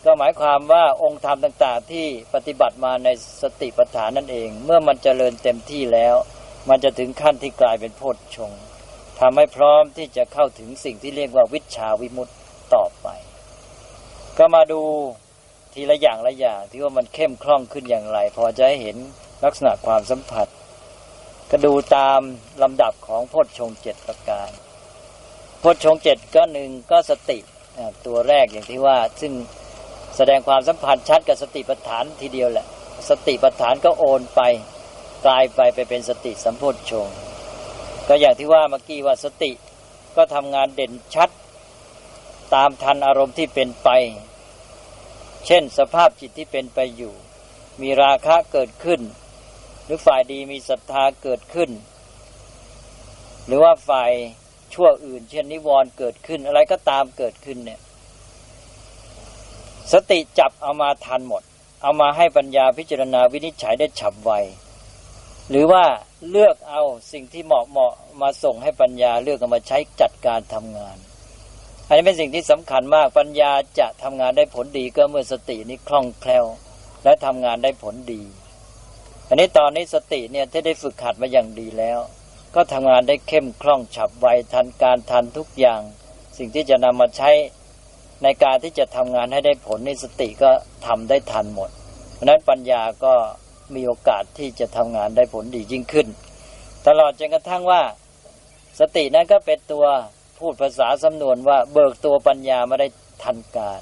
ก็หมายความว่าองค์ธรรมต่าง ๆ ที่ปฏิบัติมาในสติปัฏฐานนั่นเอง เมื่อมันจเจริญเต็มที่แล้ว มันจะถึงขั้นที่กลายเป็นโพชฌงทำให้พร้อมที่จะเข้าถึงสิ่งที่เรียกว่าวิชาวิมุตต์ต่อไป ก็มาดูทีละอย่างละอย่างที่ว่ามันเข้มคล่องขึ้นอย่างไร พอจะให้เห็นลักษณะความสัมผัส ก็ดูตามลำดับของพจชงเจ็ดประการพจชงเจ็ดก็หนึ่งก็สติ ตัวแรกอย่างที่ว่า ซึ่งแสดงความสัมพันธ์ชัดกับสติปัฏฐานทีเดียวแหละ สติปัฏฐานก็โอนไปกลายไปไปเป็นสติสัมโพชฌงก็อย่างที่ว่าเมื่อกี้ว่าสติก็ทำงานเด่นชัด ตามทันอารมณ์ที่เป็นไป เช่นสภาพจิตที่เป็นไปอยู่ มีราคะเกิดขึ้น หรือฝ่ายดีมีศรัทธาเกิดขึ้น หรือว่าฝ่าย ชั่วอื่น เช่นนิวรณ์เกิดขึ้นอะไรก็ตามเกิดขึ้นเนี่ย สติจับเอามาทันหมด เอามาให้ปัญญาพิจารณาวินิจฉัยได้ฉับไวหรือว่าเลือกเอาสิ่งที่เหมาะเหมาะมาส่งให้ปัญญาเลือกเอามาใช้จัดการทำงาน อันนี้เป็นสิ่งที่สำคัญมากปัญญาจะทำงานได้ผลดีก็เมื่อสตินี้คล่องแคล่ว และทำงานได้ผลดี อันนี้ตอนนี้สติเนี่ยที่ได้ฝึกขัดมาอย่างดีแล้ว ก็ทำงานได้เข้มคล่องฉับไวทันการทันทุกอย่าง สิ่งที่จะนำมาใช้ในการที่จะทำงานให้ได้ผลในสติก็ทำได้ทันหมด เพราะนั้นปัญญาก็มีโอกาสที่จะทำงานได้ผลดียิ่งขึ้น ตลอดจนกระทั่งว่า สตินั้นก็เป็นตัวพูดภาษาสำนวนว่าเบิกตัวปัญญามาได้ทันการ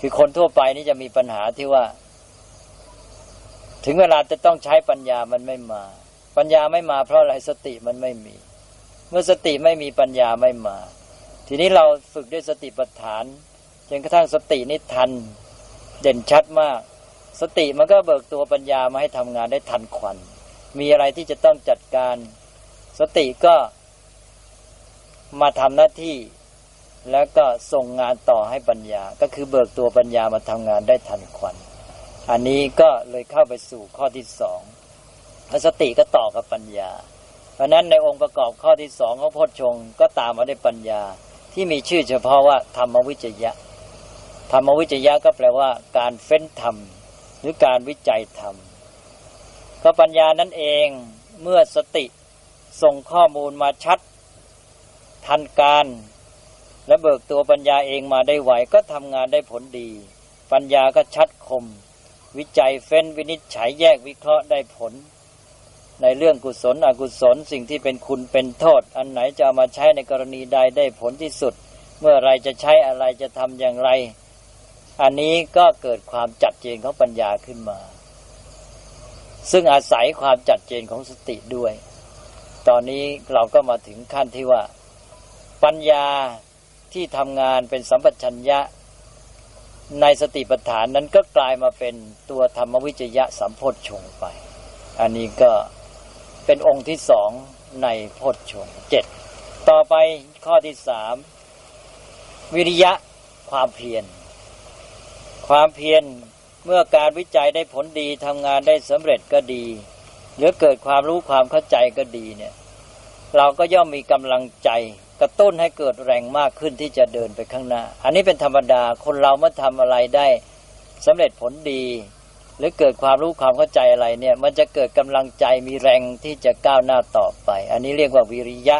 คือคนทั่วไปนี่จะมีปัญหาที่ว่า ถึงเวลาจะต้องใช้ปัญญามันไม่มา ปัญญาไม่มาเพราะอะไรสติมันไม่มี เมื่อสติไม่มีปัญญาไม่มา ทีนี้เราฝึกด้วยสติปัฏฐานจนกระทั่งสตินี่ทันเด่นชัดมาก สติมันก็เบิกตัวปัญญามาให้ทำงานได้ทันควัน มีอะไรที่จะต้องจัดการ สติก็มาทำหน้าที่แล้วก็ส่งงานต่อให้ปัญญา ก็คือเบิกตัวปัญญามาทำงานได้ทันควัน อันนี้ก็เลยเข้าไปสู่ข้อที่สอง แล้วสติก็ต่อกับปัญญา เพราะนั้นในองค์ประกอบข้อที่สองของพจชงก็ตามมาด้วยปัญญา ที่มีชื่อเฉพาะว่าธรรมวิจยะ ธรรมวิจยะก็แปลว่า การเฟ้นธรรม หรือการวิจัยธรรม ก็ปัญญานั่นเองเมื่อสติส่งข้อมูลมาชัด ทันการ และเบิกตัวปัญญาเองมาได้ไหวก็ทำงานได้ผลดี ปัญญาก็ชัดคม วิจัยเฟ้นวินิจฉัยแยกวิเคราะห์ได้ผล ในเรื่องกุศลอกุศลสิ่งที่เป็นคุณเป็นโทษ อันไหนจะามาใช้ในกรณีใดได้ผลที่สุด เมื่อไรจะใช้อะไรจะทำอย่างไร อันนี้ก็เกิดความจัดเจนของปัญญาขึ้นมา ซึ่งอาศัยความจัดเจนของสติด้วย ตอนนี้เราก็มาถึงขั้นที่ว่า ปัญญาที่ทำงานเป็นสัมปชัญญะ ในสติปัฏฐานนั้นก็กลายมาเป็นตัวธรรมวิจยะสัมโพธชงไป อันนี้ก็ เป็นองค์ที่สองในโพธชงเจ็ดต่อไปข้อที่สามวิริยะความเพียรความเพียรเมื่อการวิจัยได้ผลดีทำงานได้สำเร็จก็ดี หรือเกิดความรู้ความเข้าใจก็ดีเนี่ย เราก็ย่อมมีกำลังใจกระตุ้นให้เกิดแรงมากขึ้นที่จะเดินไปข้างหน้า อันนี้เป็นธรรมดาคนเราเมื่อทำอะไรได้สำเร็จผลดี หรือเกิดความรู้ความเข้าใจอะไรเนี่ย มันจะเกิดกำลังใจมีแรงที่จะก้าวหน้าต่อไป อันนี้เรียกว่าวิริยะ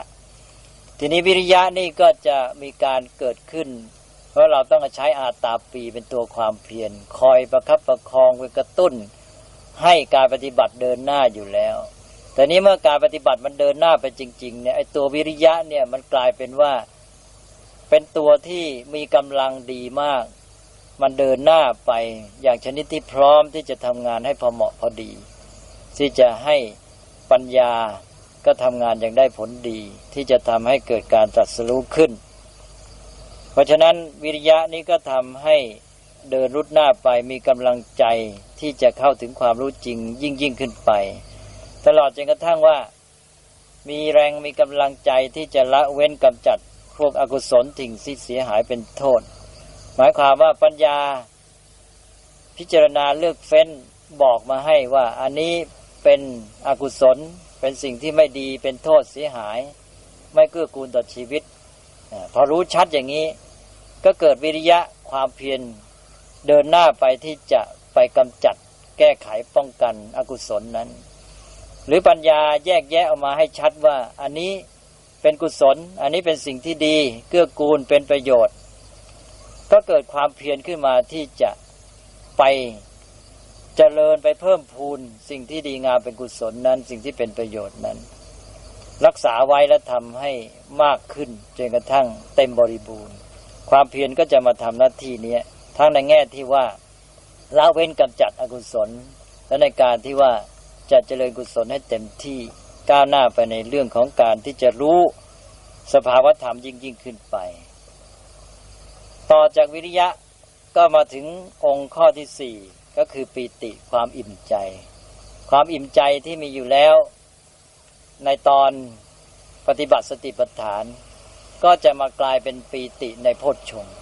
ทีนี้วิริยะนี่ก็จะมีการเกิดขึ้น เพราะเราต้องใช้อาตาปีเป็นตัวความเพียรคอยประคับประคองเป็นกระตุ้น ให้การปฏิบัติเดินหน้าอยู่แล้วแต่นี้เมื่อการปฏิบัติมันเดินหน้าไปจริง ๆ เนี่ยไอ้ตัววิริยะเนี่ยมันกลายเป็นว่าเป็นตัวที่มีกำลังดีมาก มันเดินหน้าไปอย่างชนิดที่พร้อมที่จะทำงานให้พอเหมาะพอดี ที่จะให้ปัญญาก็ทำงานอย่างได้ผลดี ที่จะทำให้เกิดการตรัสรู้ขึ้น เพราะฉะนั้นวิริยะนี้ก็ทำให้เดินรุดหน้าไปมีกำลังใจที่จะเข้าถึงความรู้จริงยิ่งยิ่งขึ้นไป ตลอดจนกระทั่งว่า มีแรงมีกำลังใจที่จะละเว้นกำจัดพวกอกุศลสิ่งที่เสียหายเป็นโทษ หมายความว่าปัญญาพิจารณาเลือกเฟ้นบอกมาให้ว่าอันนี้เป็นอกุศลเป็นสิ่งที่ไม่ดีเป็นโทษเสียหาย ไม่เกื้อกูลต่อชีวิต พอรู้ชัดอย่างนี้ ก็เกิดวิริยะความเพียรเดินหน้าไปที่จะไปกำจัดแก้ไขป้องกันอกุศลนั้น หรือปัญญาแยกแยะออกมาให้ชัดว่า อันนี้เป็นกุศล อันนี้เป็นสิ่งที่ดี เกื้อกูลเป็นประโยชน์ ก็เกิดความเพียรขึ้นมาที่จะไปเจริญไปเพิ่มพูนสิ่งที่ดีงามเป็นกุศลนั้น สิ่งที่เป็นประโยชน์นั้น รักษาไว้และทำให้มากขึ้นจนกระทั่งเต็มบริบูรณ์ ความเพียรก็จะมาทำหน้าที่นี้ทั้งในแง่ที่ว่าละเว้นกำจัดอกุศล และในการที่ว่าจะเจริญกุศลให้เต็มที่ก้าวหน้าไปในเรื่องของการที่จะรู้สภาวธรรมยิ่งยิ่งขึ้นไป ต่อจากวิริยะก็มาถึงองค์ข้อที่สี่ก็คือปีติความอิ่มใจ ความอิ่มใจที่มีอยู่แล้ว ในตอนปฏิบัติสติปัฏฐาน ก็จะมากลายเป็นปีติในโพชฌงค์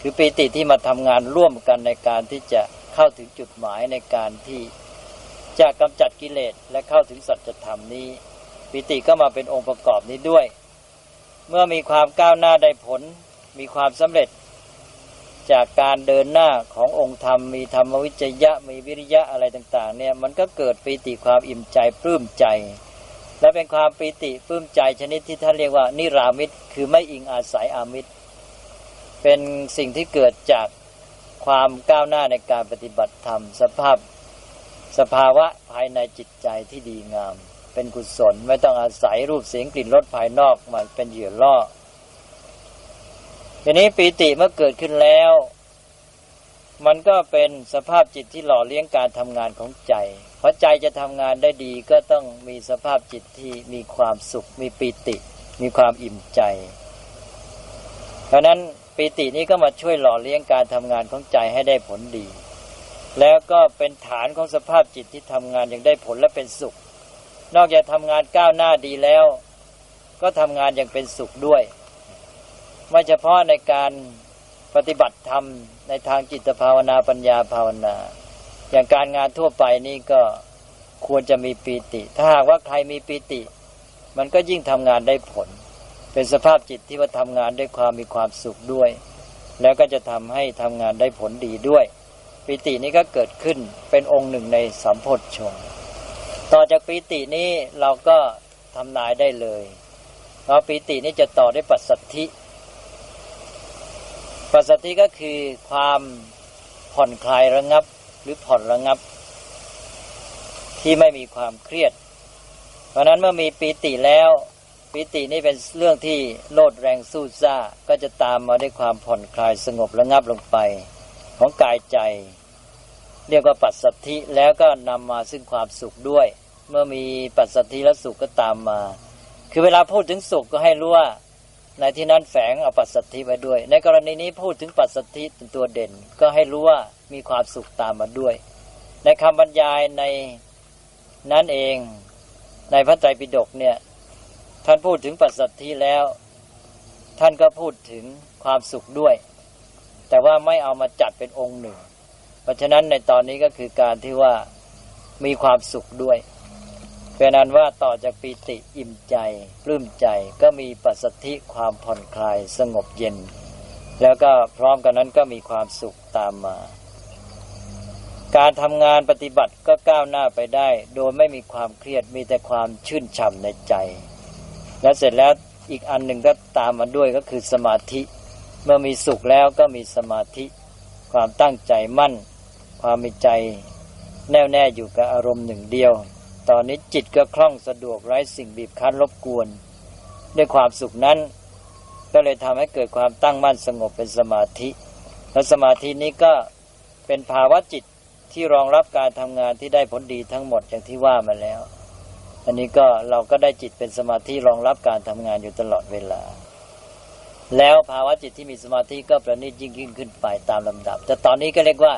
คือปีติที่มาทำงานร่วมกันในการที่จะเข้าถึงจุดหมายในการที่จะกำจัดกิเลสและเข้าถึงสัจธรรมนี้ปีติก็มาเป็นองค์ประกอบนี้ด้วย เมื่อมีความก้าวหน้าได้ผล มีความสำเร็จ จากการเดินหน้าขององค์ธรรม มีธรรมวิจยะมีวิริยะอะไรต่าง ๆ เนี่ยมันก็เกิดปีติความอิ่มใจปลื้มใจ และเป็นความปีติปลื้มใจชนิดที่ท่านเรียกว่า นิรามิตคือไม่อิงอาศัยอามิตร เป็นสิ่งที่เกิดจากความก้าวหน้าในการปฏิบัติธรรม สภาพสภาวะภายในจิตใจที่ดีงาม เป็นกุศลไม่ต้องอาศัยรูปเสียงกลิ่นรสภายนอกมาเป็นเหยื่อล่อ ทีนี้ปีติเมื่อเกิดขึ้นแล้ว มันก็เป็นสภาพจิตที่หล่อเลี้ยงการทำงานของใจ เพราะใจจะทำงานได้ดีก็ต้องมีสภาพจิตที่มีความสุข มีปีติ มีความอิ่มใจ เพราะนั้นปีตินี้ก็มาช่วยหล่อเลี้ยงการทำงานของใจให้ได้ผลดี แล้วก็เป็นฐานของสภาพจิตที่ทำงานอย่างได้ผลและเป็นสุข นอกจากทำงานก้าวหน้าดีแล้ว ก็ทำงานอย่างเป็นสุขด้วย ไม่เฉพาะในการปฏิบัติธรรมในทางจิตภาวนาปัญญาภาวนา อย่างการงานทั่วไปนี่ก็ควรจะมีปีติ ถ้าหากว่าใครมีปีติ มันก็ยิ่งทำงานได้ผล เป็นสภาพจิตที่ว่าทำงานด้วยความมีความสุขด้วย แล้วก็จะทำให้ทำงานได้ผลดีด้วยปิตินี้ก็เกิดขึ้นเป็นองค์หนึ่งในสัมโพธชงต่อจากปิตินี้เราก็ทำนายได้เลยเพราะปิตินี้จะต่อได้ปัสสัทธิ ปัสสัทธิก็คือความผ่อนคลายระงับหรือผ่อนระงับ ที่ไม่มีความเครียด เพราะนั้นเมื่อมีปีติแล้วปิตินี่เป็นเรื่องที่โลดแรงสู้ซ่าก็จะตามมาด้วยความผ่อนคลายสงบระงับลงไป ของกายใจ เรียกว่าปัสสัทธิแล้วก็นำมาซึ่งความสุขด้วย เมื่อมีปัสสัทธิและสุขก็ตามมา คือเวลาพูดถึงสุขก็ให้รู้ว่า ในที่นั้นแฝงเอาปัสสัทธิไว้ด้วย ในกรณีนี้พูดถึงปัสสัทธิเป็นตัวเด่น ก็ให้รู้ว่ามีความสุขตามมาด้วย ในคำบรรยายในนั้นเอง ในพระไตรปิฎกเนี่ยท่านพูดถึงปัสสัทธิแล้ว ท่านก็พูดถึงความสุขด้วย แต่ว่าไม่เอามาจัดเป็นองค์หนึ่ง เพราะฉะนั้นในตอนนี้ก็คือการที่ว่ามีความสุขด้วย เป็นนั้นว่าต่อจากปีติอิ่มใจปลื้มใจก็มีปัสสธิความผ่อนคลายสงบเย็น แล้วก็พร้อมกันนั้นก็มีความสุขตามมา การทำงานปฏิบัติก็ก้าวหน้าไปได้ โดยไม่มีความเครียดมีแต่ความชื่นฉ่ำในใจ แล้วเสร็จแล้วอีกอันหนึ่งก็ตามมาด้วยก็คือสมาธิ เมื่อมีสุขแล้วก็มีสมาธิ ความตั้งใจมั่น ความมีใจ แน่วแน่อยู่กับอารมณ์หนึ่งเดียว ตอนนี้จิตก็คล่องสะดวกไร้สิ่งบีบคั้นรบกวน ด้วยความสุขนั้น ก็เลยทำให้เกิดความตั้งมั่นสงบเป็นสมาธิ และสมาธินี้ก็เป็นภาวะจิตที่รองรับการทำงานที่ได้ผลดีทั้งหมดอย่างที่ว่ามาแล้ว อันนี้ก็เราก็ได้จิตเป็นสมาธิรองรับการทำงานอยู่ตลอดเวลา แล้วภาวะจิตที่มีสมาธิก็ประณีตยิ่งยิ่งขึ้นไปตามลำดับ แต่ตอนนี้ก็เรียกว่า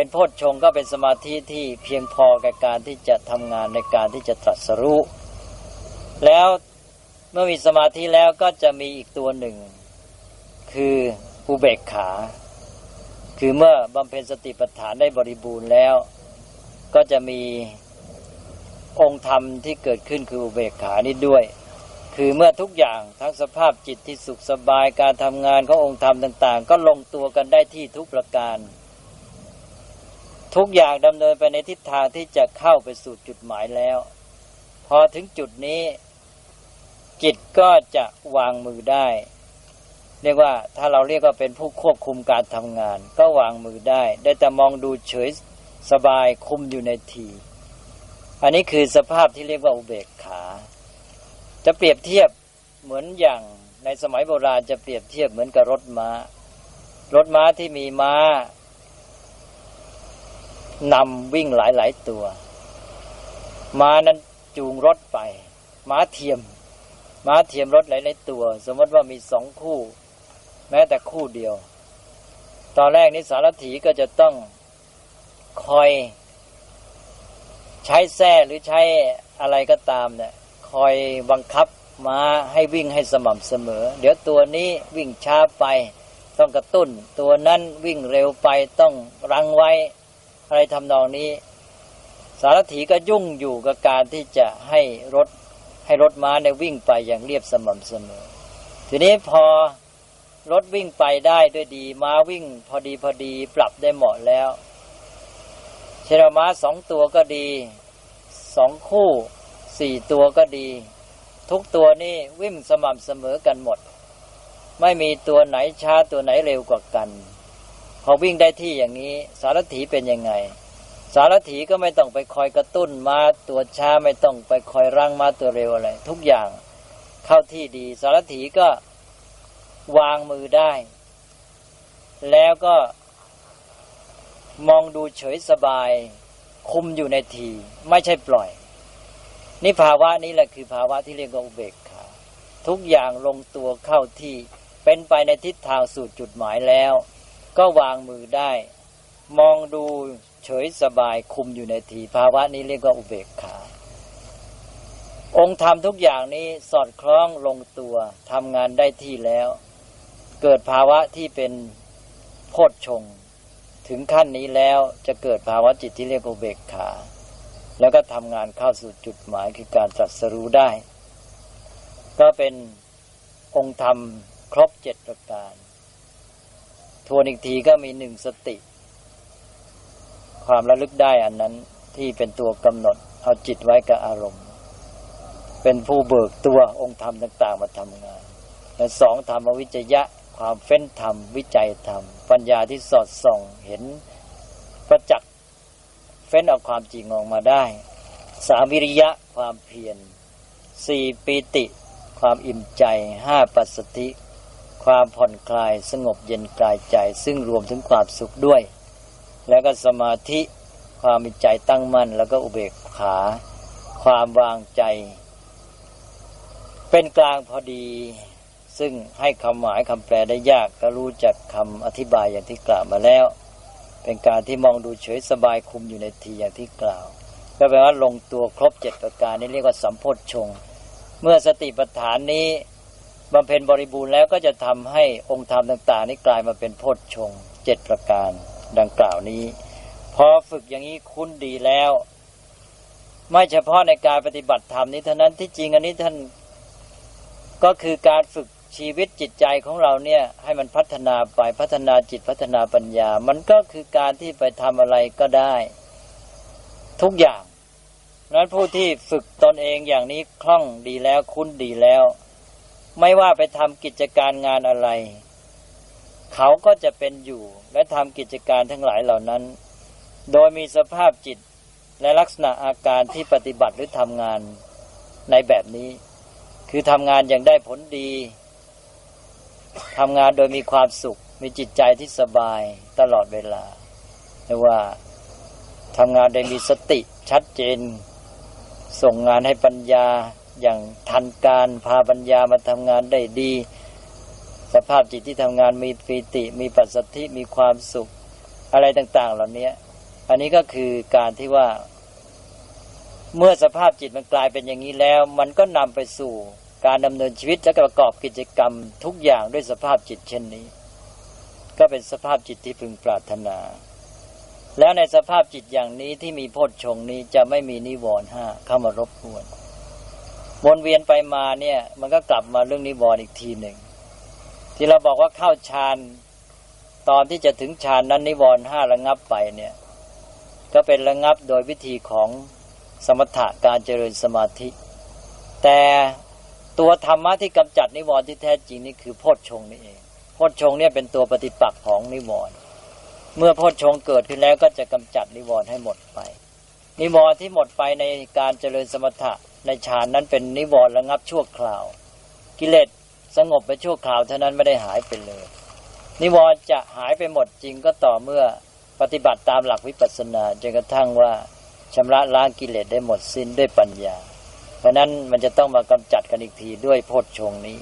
เป็นโพชฌงก็เป็นสมาธิที่เพียงพอแก่การที่จะทำงานในการที่จะตรัสรู้ แล้วเมื่อมีสมาธิแล้วก็จะมีอีกตัวหนึ่ง คืออุเบกขา คือเมื่อบำเพ็ญสติปัฏฐานได้บริบูรณ์แล้ว ก็จะมีองค์ธรรมที่เกิดขึ้นคืออุเบกขานี้ด้วย คือเมื่อทุกอย่างทั้งสภาพจิตที่สุขสบายการทำงานขององค์ธรรมต่าง ๆ ก็ลงตัวกันได้ที่ทุกประการ ทุกอย่างดำเนินไปในทิศทางที่จะเข้าไปสู่จุดหมายแล้ว พอถึงจุดนี้ จิตก็จะวางมือได้ เรียกว่าถ้าเราเรียกว่าเป็นผู้ควบคุมการทำงาน ก็วางมือได้ ได้แต่มองดูเฉยสบายคุมอยู่ในที อันนี้คือสภาพที่เรียกว่าอุเบกขา จะเปรียบเทียบเหมือนอย่างในสมัยโบราณจะเปรียบเทียบเหมือนกับรถมา้า รถม้าที่มีม้า นำวิ่งหลายหลายตัวม้านั้นจูงรถไปม้าเทียมม้าเทียมรถหลายหลายตัว สมมติว่ามีสองคู่ แม้แต่คู่เดียว ตอนแรกนี้สารถีก็จะต้องคอย ใช้แส้หรือใช้อะไรก็ตามเนี่ยคอยบังคับม้าให้วิ่งให้สม่ำเสมอ เดี๋ยวตัวนี้วิ่งช้าไป ต้องกระตุ้น ตัวนั้นวิ่งเร็วไปต้องรังไว้ อะไรทำนองนี้ สารถีก็ยุ่งอยู่กับการที่จะให้รถให้รถม้าในวิ่งไปอย่างเรียบสม่ำเสมอ ทีนี้พอรถวิ่งไปได้ด้วยดี ม้าวิ่งพอดีพอดีปรับได้เหมาะแล้วเชรม้าสองตัวก็ดีสองคู่สี่ตัวก็ดี ทุกตัวนี่วิ่งสม่ำเสมอกันหมด ไม่มีตัวไหนช้าตัวไหนเร็วกว่ากัน อวิ่งได้ที่อย่างนี้ สารถีเป็นยังไง สารถีก็ไม่ต้องไปคอยกระตุ้นมาตัวช้าไม่ต้องไปคอยรั้งมาตัวเร็วอะไรทุกอย่างเข้าที่ดี สารถีก็วางมือได้ แล้วก็มองดูเฉยสบาย คุมอยู่ในที ไม่ใช่ปล่อย นี่ภาวะนี้แหละคือภาวะที่เรียกว่าอุเบกขาทุกอย่างลงตัวเข้าที่เป็นไปในทิศทางสู่จุดหมายแล้ว ก็วางมือได้ มองดูเฉยสบายคุมอยู่ในทีภาวะนี้เรียกว่าอุเบกขา องค์ธรรมทุกอย่างนี้สอดคล้องลงตัวทำงานได้ที่แล้ว เกิดภาวะที่เป็นโพชฌงถึงขั้นนี้แล้วจะเกิดภาวะจิตที่เรียกว่าอุเบกขา แล้วก็ทำงานเข้าสู่จุดหมายคือการตรัสรู้ได้ ก็เป็นองค์ธรรมครบเจ็ดประการ ทวนอีกทีก็มีหนึ่งสติ ความระลึกได้อันนั้นที่เป็นตัวกำหนด เอาจิตไว้กับอารมณ์ เป็นผู้เบิกตัวองค์ธรรมต่าง ๆ มาทำงาน และสองธรรมวิจยะ ความเฟ้นธรรม วิจัยธรรม ปัญญาที่สอดส่องเห็นประจักษ์เฟ้นเอาความจริงออกมาได้ สามวิริยะความเพียรสี่ปีติ ความอิ่มใจห้าปัสสติ ความผ่อนคลายสงบเย็นกายใจ ซึ่งรวมถึงความสุขด้วย แล้วก็สมาธิความมีใจตั้งมั่น แล้วก็อุเบกขา ความวางใจ เป็นกลางพอดี ซึ่งให้คำหมายคำแปลได้ยากก็รู้จักคำอธิบายอย่างที่กล่าวมาแล้ว เป็นการที่มองดูเฉยสบายคุมอยู่ในทีอย่างที่กล่าว ก็แปลว่าลงตัวครบเจ็ดประการนี้เรียกว่าสัมโพชฌงเมื่อสติปัฏฐานนี้ บำเพ็ญบริบูรณ์แล้วก็จะทำให้องค์ธรรมต่าง ๆ นี้กลายมาเป็นโพชฌงเจ็ดประการดังกล่าวนี้ พอฝึกอย่างนี้คุ้นดีแล้ว ไม่เฉพาะในการปฏิบัติธรรมนี้เท่านั้นที่จริงอันนี้ท่านก็คือการฝึกชีวิตจิตใจของเราเนี่ยให้มันพัฒนาไปพัฒนาจิตพัฒนาปัญญา มันก็คือการที่ไปทำอะไรก็ได้ ทุกอย่างนั้นผู้ที่ฝึกตนเองอย่างนี้คล่องดีแล้วคุ้นดีแล้ว ไม่ว่าไปทำกิจการงานอะไร เขาก็จะเป็นอยู่และทำกิจการทั้งหลายเหล่านั้น โดยมีสภาพจิตและลักษณะอาการที่ปฏิบัติหรือทำงานในแบบนี้ คือทำงานอย่างได้ผลดีทำงานโดยมีความสุข มีจิตใจที่สบายตลอดเวลาเรียกว่าทำงานโดยมีสติชัดเจน ส่งงานให้ปัญญา อย่างทันการพาปัญญามาทำงานได้ดี สภาพจิตที่ทำงานมีปีติมีปัสสธิมีความสุขอะไรต่าง ๆ เหล่านี้อันนี้ก็คือการที่ว่า เมื่อสภาพจิตมันกลายเป็นอย่างนี้แล้ว มันก็นำไปสู่การดำเนินชีวิตและประกอบกิจกรรมทุกอย่างด้วยสภาพจิตเช่นนี้ ก็เป็นสภาพจิตที่พึงปรารถนา แล้วในสภาพจิตอย่างนี้ที่มีโพชฌงนี้จะไม่มีนิวรณ์ห้าเข้ามารบกวน วนเวียนไปมาเนี่ย มันก็กลับมาเรื่องนิวรณ์อีกทีหนึ่งที่เราบอกว่าเข้าฌานตอนที่จะถึงฌานนั้นนิวรณ์ห้าระงับไปเนี่ย ก็เป็นระงับโดยวิธีของสมถะการเจริญสมาธิ แต่ตัวธรรมะที่กำจัดนิวรณ์ที่แท้จริงนี่คือโพชฌงนี่เองโพชฌงเนี่ยเป็นตัวปฏิปักษ์ของนิวรณ์เมื่อโพชฌงเกิดขึ้นแล้วก็จะกำจัดนิวรณ์ให้หมดไป นิวรณ์ที่หมดไปในการเจริญสมถะ ในฌานนั้นเป็นนิวรณ์ระงับชั่วคราว กิเลสสงบไปชั่วคราวเท่านั้นไม่ได้หายไปเลย นิวรณ์จะหายไปหมดจริงก็ต่อเมื่อปฏิบัติตามหลักวิปัสสนาจนกระทั่งว่าชำระล้างกิเลสได้หมดสิ้นด้วยปัญญา เพราะนั้นมันจะต้องมากำจัดกันอีกทีด้วยโพชฌงนี้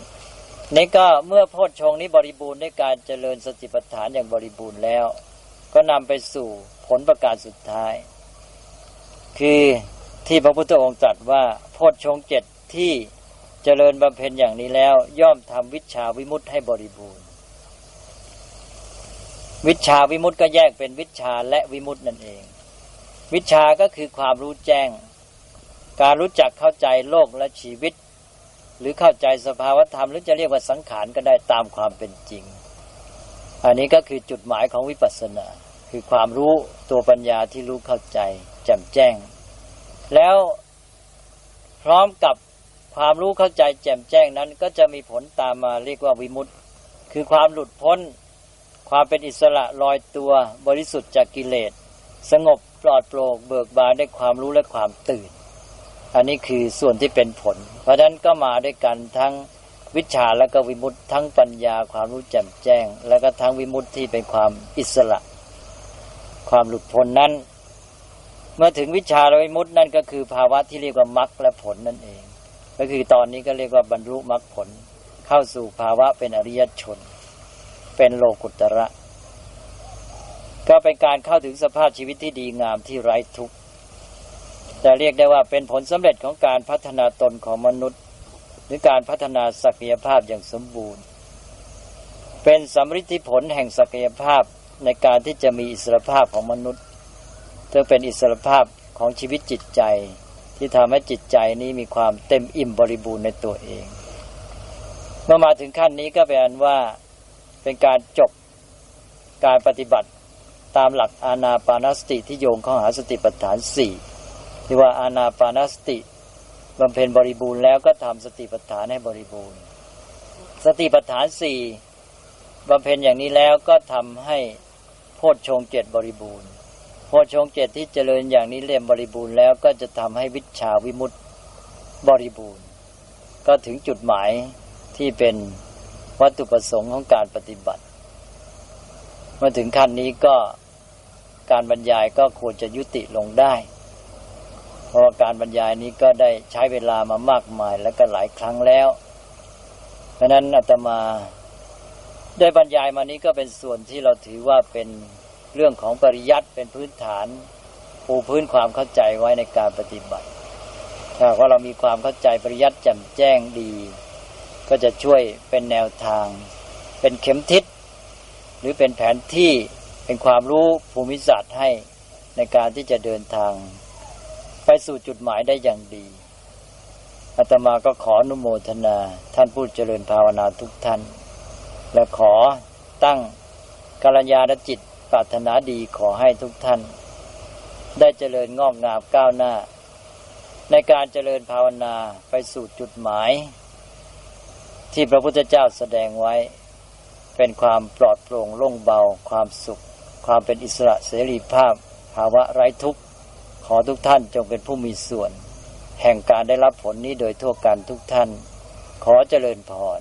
นี่ก็เมื่อโพชฌงนี้บริบูรณ์ด้วยการเจริญสติปัฏฐานอย่างบริบูรณ์แล้ว ก็นำไปสู่ผลประการสุดท้าย คือที่พระพุทธองค์ตรัสว่า โพชฌงเจ็ดที่เจริญบำเพ็ญอย่างนี้แล้ว ย่อมทำวิชาวิมุตให้บริบูรณ์ วิชาวิมุตก็แยกเป็นวิชาและวิมุตนั่นเอง วิชาก็คือความรู้แจ้ง การรู้จักเข้าใจโลกและชีวิต หรือเข้าใจสภาวธรรมหรือจะเรียกว่าสังขารก็ได้ตามความเป็นจริง อันนี้ก็คือจุดหมายของวิปัสสนา คือความรู้ตัวปัญญาที่รู้เข้าใจแจ่มแจ้ง แล้ว ร้อมกับความรู้เข้าใจแจ่มแจ้งนั้น ก็จะมีผลตามมาเรียกว่าวิมุตติคือความหลุดพ้น ความเป็นอิสระลอยตัวบริสุทธิ์จากกิเลส สงบปลอดโปร่งเบิกบานด้วยความรู้และความตื่น อันนี้คือส่วนที่เป็นผล เพราะฉะนั้นก็มาด้วยกันทั้งวิชาและก็วิมุตติทั้งปัญญาความรู้แจ่มแจ้ง และก็ทั้งวิมุตติที่เป็นความอิสระ ความหลุดพ้นนั้น เมื่อถึงวิชาและวิมุตินั่นก็คือภาวะที่เรียกว่ามรรคและผลนั่นเอง ก็คือตอนนี้ก็เรียกว่าบรรลุมรรคผล เข้าสู่ภาวะเป็นอริยชน เป็นโลกุตระ ก็เป็นการเข้าถึงสภาพชีวิตที่ดีงามที่ไร้ทุกข์จะเรียกได้ว่าเป็นผลสำเร็จของการพัฒนาตนของมนุษย์ หรือการพัฒนาศักยภาพอย่างสมบูรณ์ เป็นสำริผลแห่งศักยภาพในการที่จะมีอิสรภาพของมนุษย์ เธอเป็นอิสรภาพของชีวิตจิตใจ ที่ทำให้จิตใจนี้มีความเต็มอิ่มบริบูรณ์ในตัวเอง เมื่อมาถึงขั้นนี้ก็แปลว่าเป็นการจบการปฏิบัติตามหลักอาณาปานสติที่โยงเข้าหาสติปัฏฐานสี่ที่ว่าอาณาปานสติบำเพ็ญบริบูรณ์แล้วก็ทำสติปัฏฐานให้บริบูรณ์ สติปัฏฐานสี่บำเพ็ญอย่างนี้แล้วก็ทำให้โพชฌงเจ็ดบริบูรณ์ โพชงเจ็ดที่เจริญอย่างนี้เรียมบริบูรณ์แล้วก็จะทำให้วิชาวิมุตติบริบูรณ์ ก็ถึงจุดหมายที่เป็นวัตถุประสงค์ของการปฏิบัติเมื่อถึงขั้นนี้ก็การบรรยายก็ควรจะยุติลงได้ เพราะการบรรยายนี้ก็ได้ใช้เวลามามากมายและก็หลายครั้งแล้ว เพราะนั้นอาตมาได้บรรยายมานี้ก็เป็นส่วนที่เราถือว่าเป็น เรื่องของปริยัติเป็นพื้นฐานปูพื้นความเข้าใจไว้ในการปฏิบัติ ถ้าว่าเรามีความเข้าใจปริยัติแจ่มแจ้งดี ก็จะช่วยเป็นแนวทาง เป็นเข็มทิศ หรือเป็นแผนที่เป็นความรู้ภูมิศาสตร์ให้ในการที่จะเดินทาง ไปสู่จุดหมายได้อย่างดีอาตมาก็ขออนุโมทนา ท่านผู้เจริญภาวนาทุกท่าน และขอตั้งกัลยาณจิต ปรารถนาดีขอให้ทุกท่าน ได้เจริญงอกงามก้าวหน้า ในการเจริญภาวนาไปสู่จุดหมาย ที่พระพุทธเจ้าแสดงไว้ เป็นความปลอดโปร่งโล่งเบา ความสุข ความเป็นอิสระเสรีภาพ ภาวะไร้ทุกข์ ขอทุกท่านจงเป็นผู้มีส่วน แห่งการได้รับผลนี้โดยทั่วกันทุกท่าน ขอเจริญพร